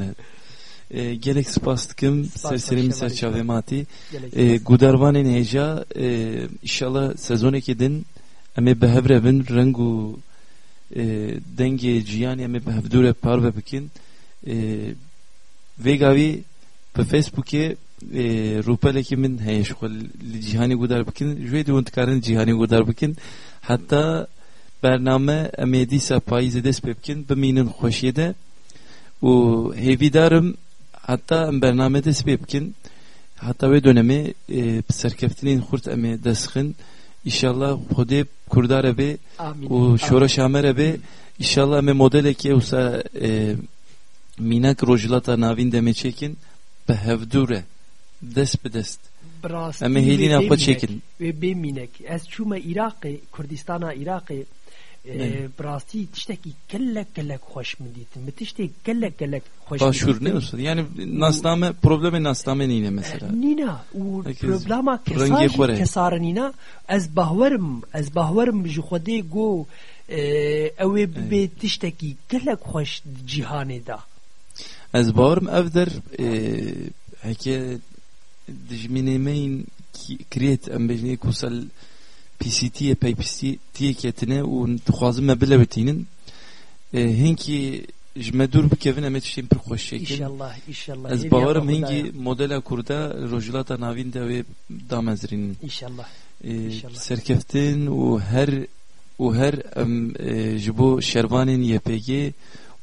E: e, gerek spas dikim serserimi
J: başla,
E: serçavemati.
J: Gelek
E: E, gudarvanên hêja e, inşallah sezonekê din em ê bihevre bin reng û dengê ciyanê em ê bihevdûre parve bikin. Vê gavî bi Facebookê rûpelekê min heye ji xwe li cîhanê gudar bikin. Ji wê de hûn dikarin cîhanê gudar bikin. Heta bername em ê dîsa payîzê dest pê bikin bimînin xweşiyê de û hêvîdarim pê bikin hatta ve dönemi e, serkeftinên xurt em ê destxin İnşallah Xwedê Kurdar be
J: Amin.
E: û şora şamer be İnşallah em ê modelekê wisa e, mînak rojilata navîn demê çêkin bi hevdûr e dest bi dest
J: Brastî
E: em ê hêlîna
J: wê
E: xwe
J: bêmînek,
E: çêkin
J: wê bêmînek ez çûme Iraqê Kurdistana
E: Evet.
J: براستی تشتکی
E: کلک کلک خوش میدیتن. به کلک کلک خوش
J: باشور نمی‌شد
E: یعنی
J: ناسنامه
E: پروبلم
J: نستامه
E: نینه مثلا.
J: نینه و پروبلم کسار کسار نینه از بهورم از بهورم خودی گو اوی به تشتکی کلک خوش جهانه
E: دا از بهورم او در هکه دجمینه مین کریت، ام بجني كوسل PCT'ye PCT'ye ketine û dixwazim me bilewitînin e, hinkî ji me dûr bikevin em ê tiştên pir xweş
J: inşallah
E: Ez
J: Xwedaya.
E: hingî modela Kurda rojilata navîn de wê damezrînin. E, serkeftin û her û her em e, ji bo şervanên YPG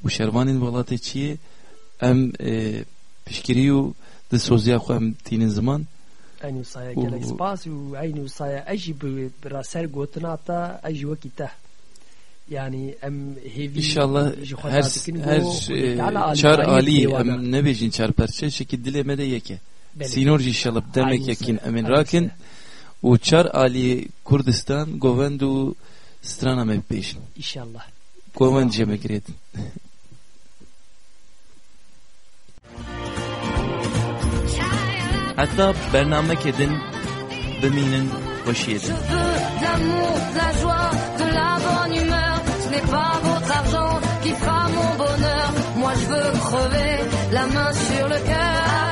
E: û şervanên welatê çiyê em piştgirî û di soziya xwe em tînin ziman
J: Aynı saya
E: U-
J: gelek spas û aynı saya eji bi bira ser gotina ta eji te yani em hêvî
E: İnşallah her her e, çar
J: dêwana.
E: em nebêjin çar perçe şekî dilê me de yek e
J: Belê.
E: sînor jî inşallah demek yekin
J: saya,
E: em ên
J: aynı
E: rakin. û çar alî Kurdistan govend û strana me bêjin
J: İnşallah
E: govend jê me
B: argent qui fera mon bonheur. Moi je veux crever la main sur le cœur.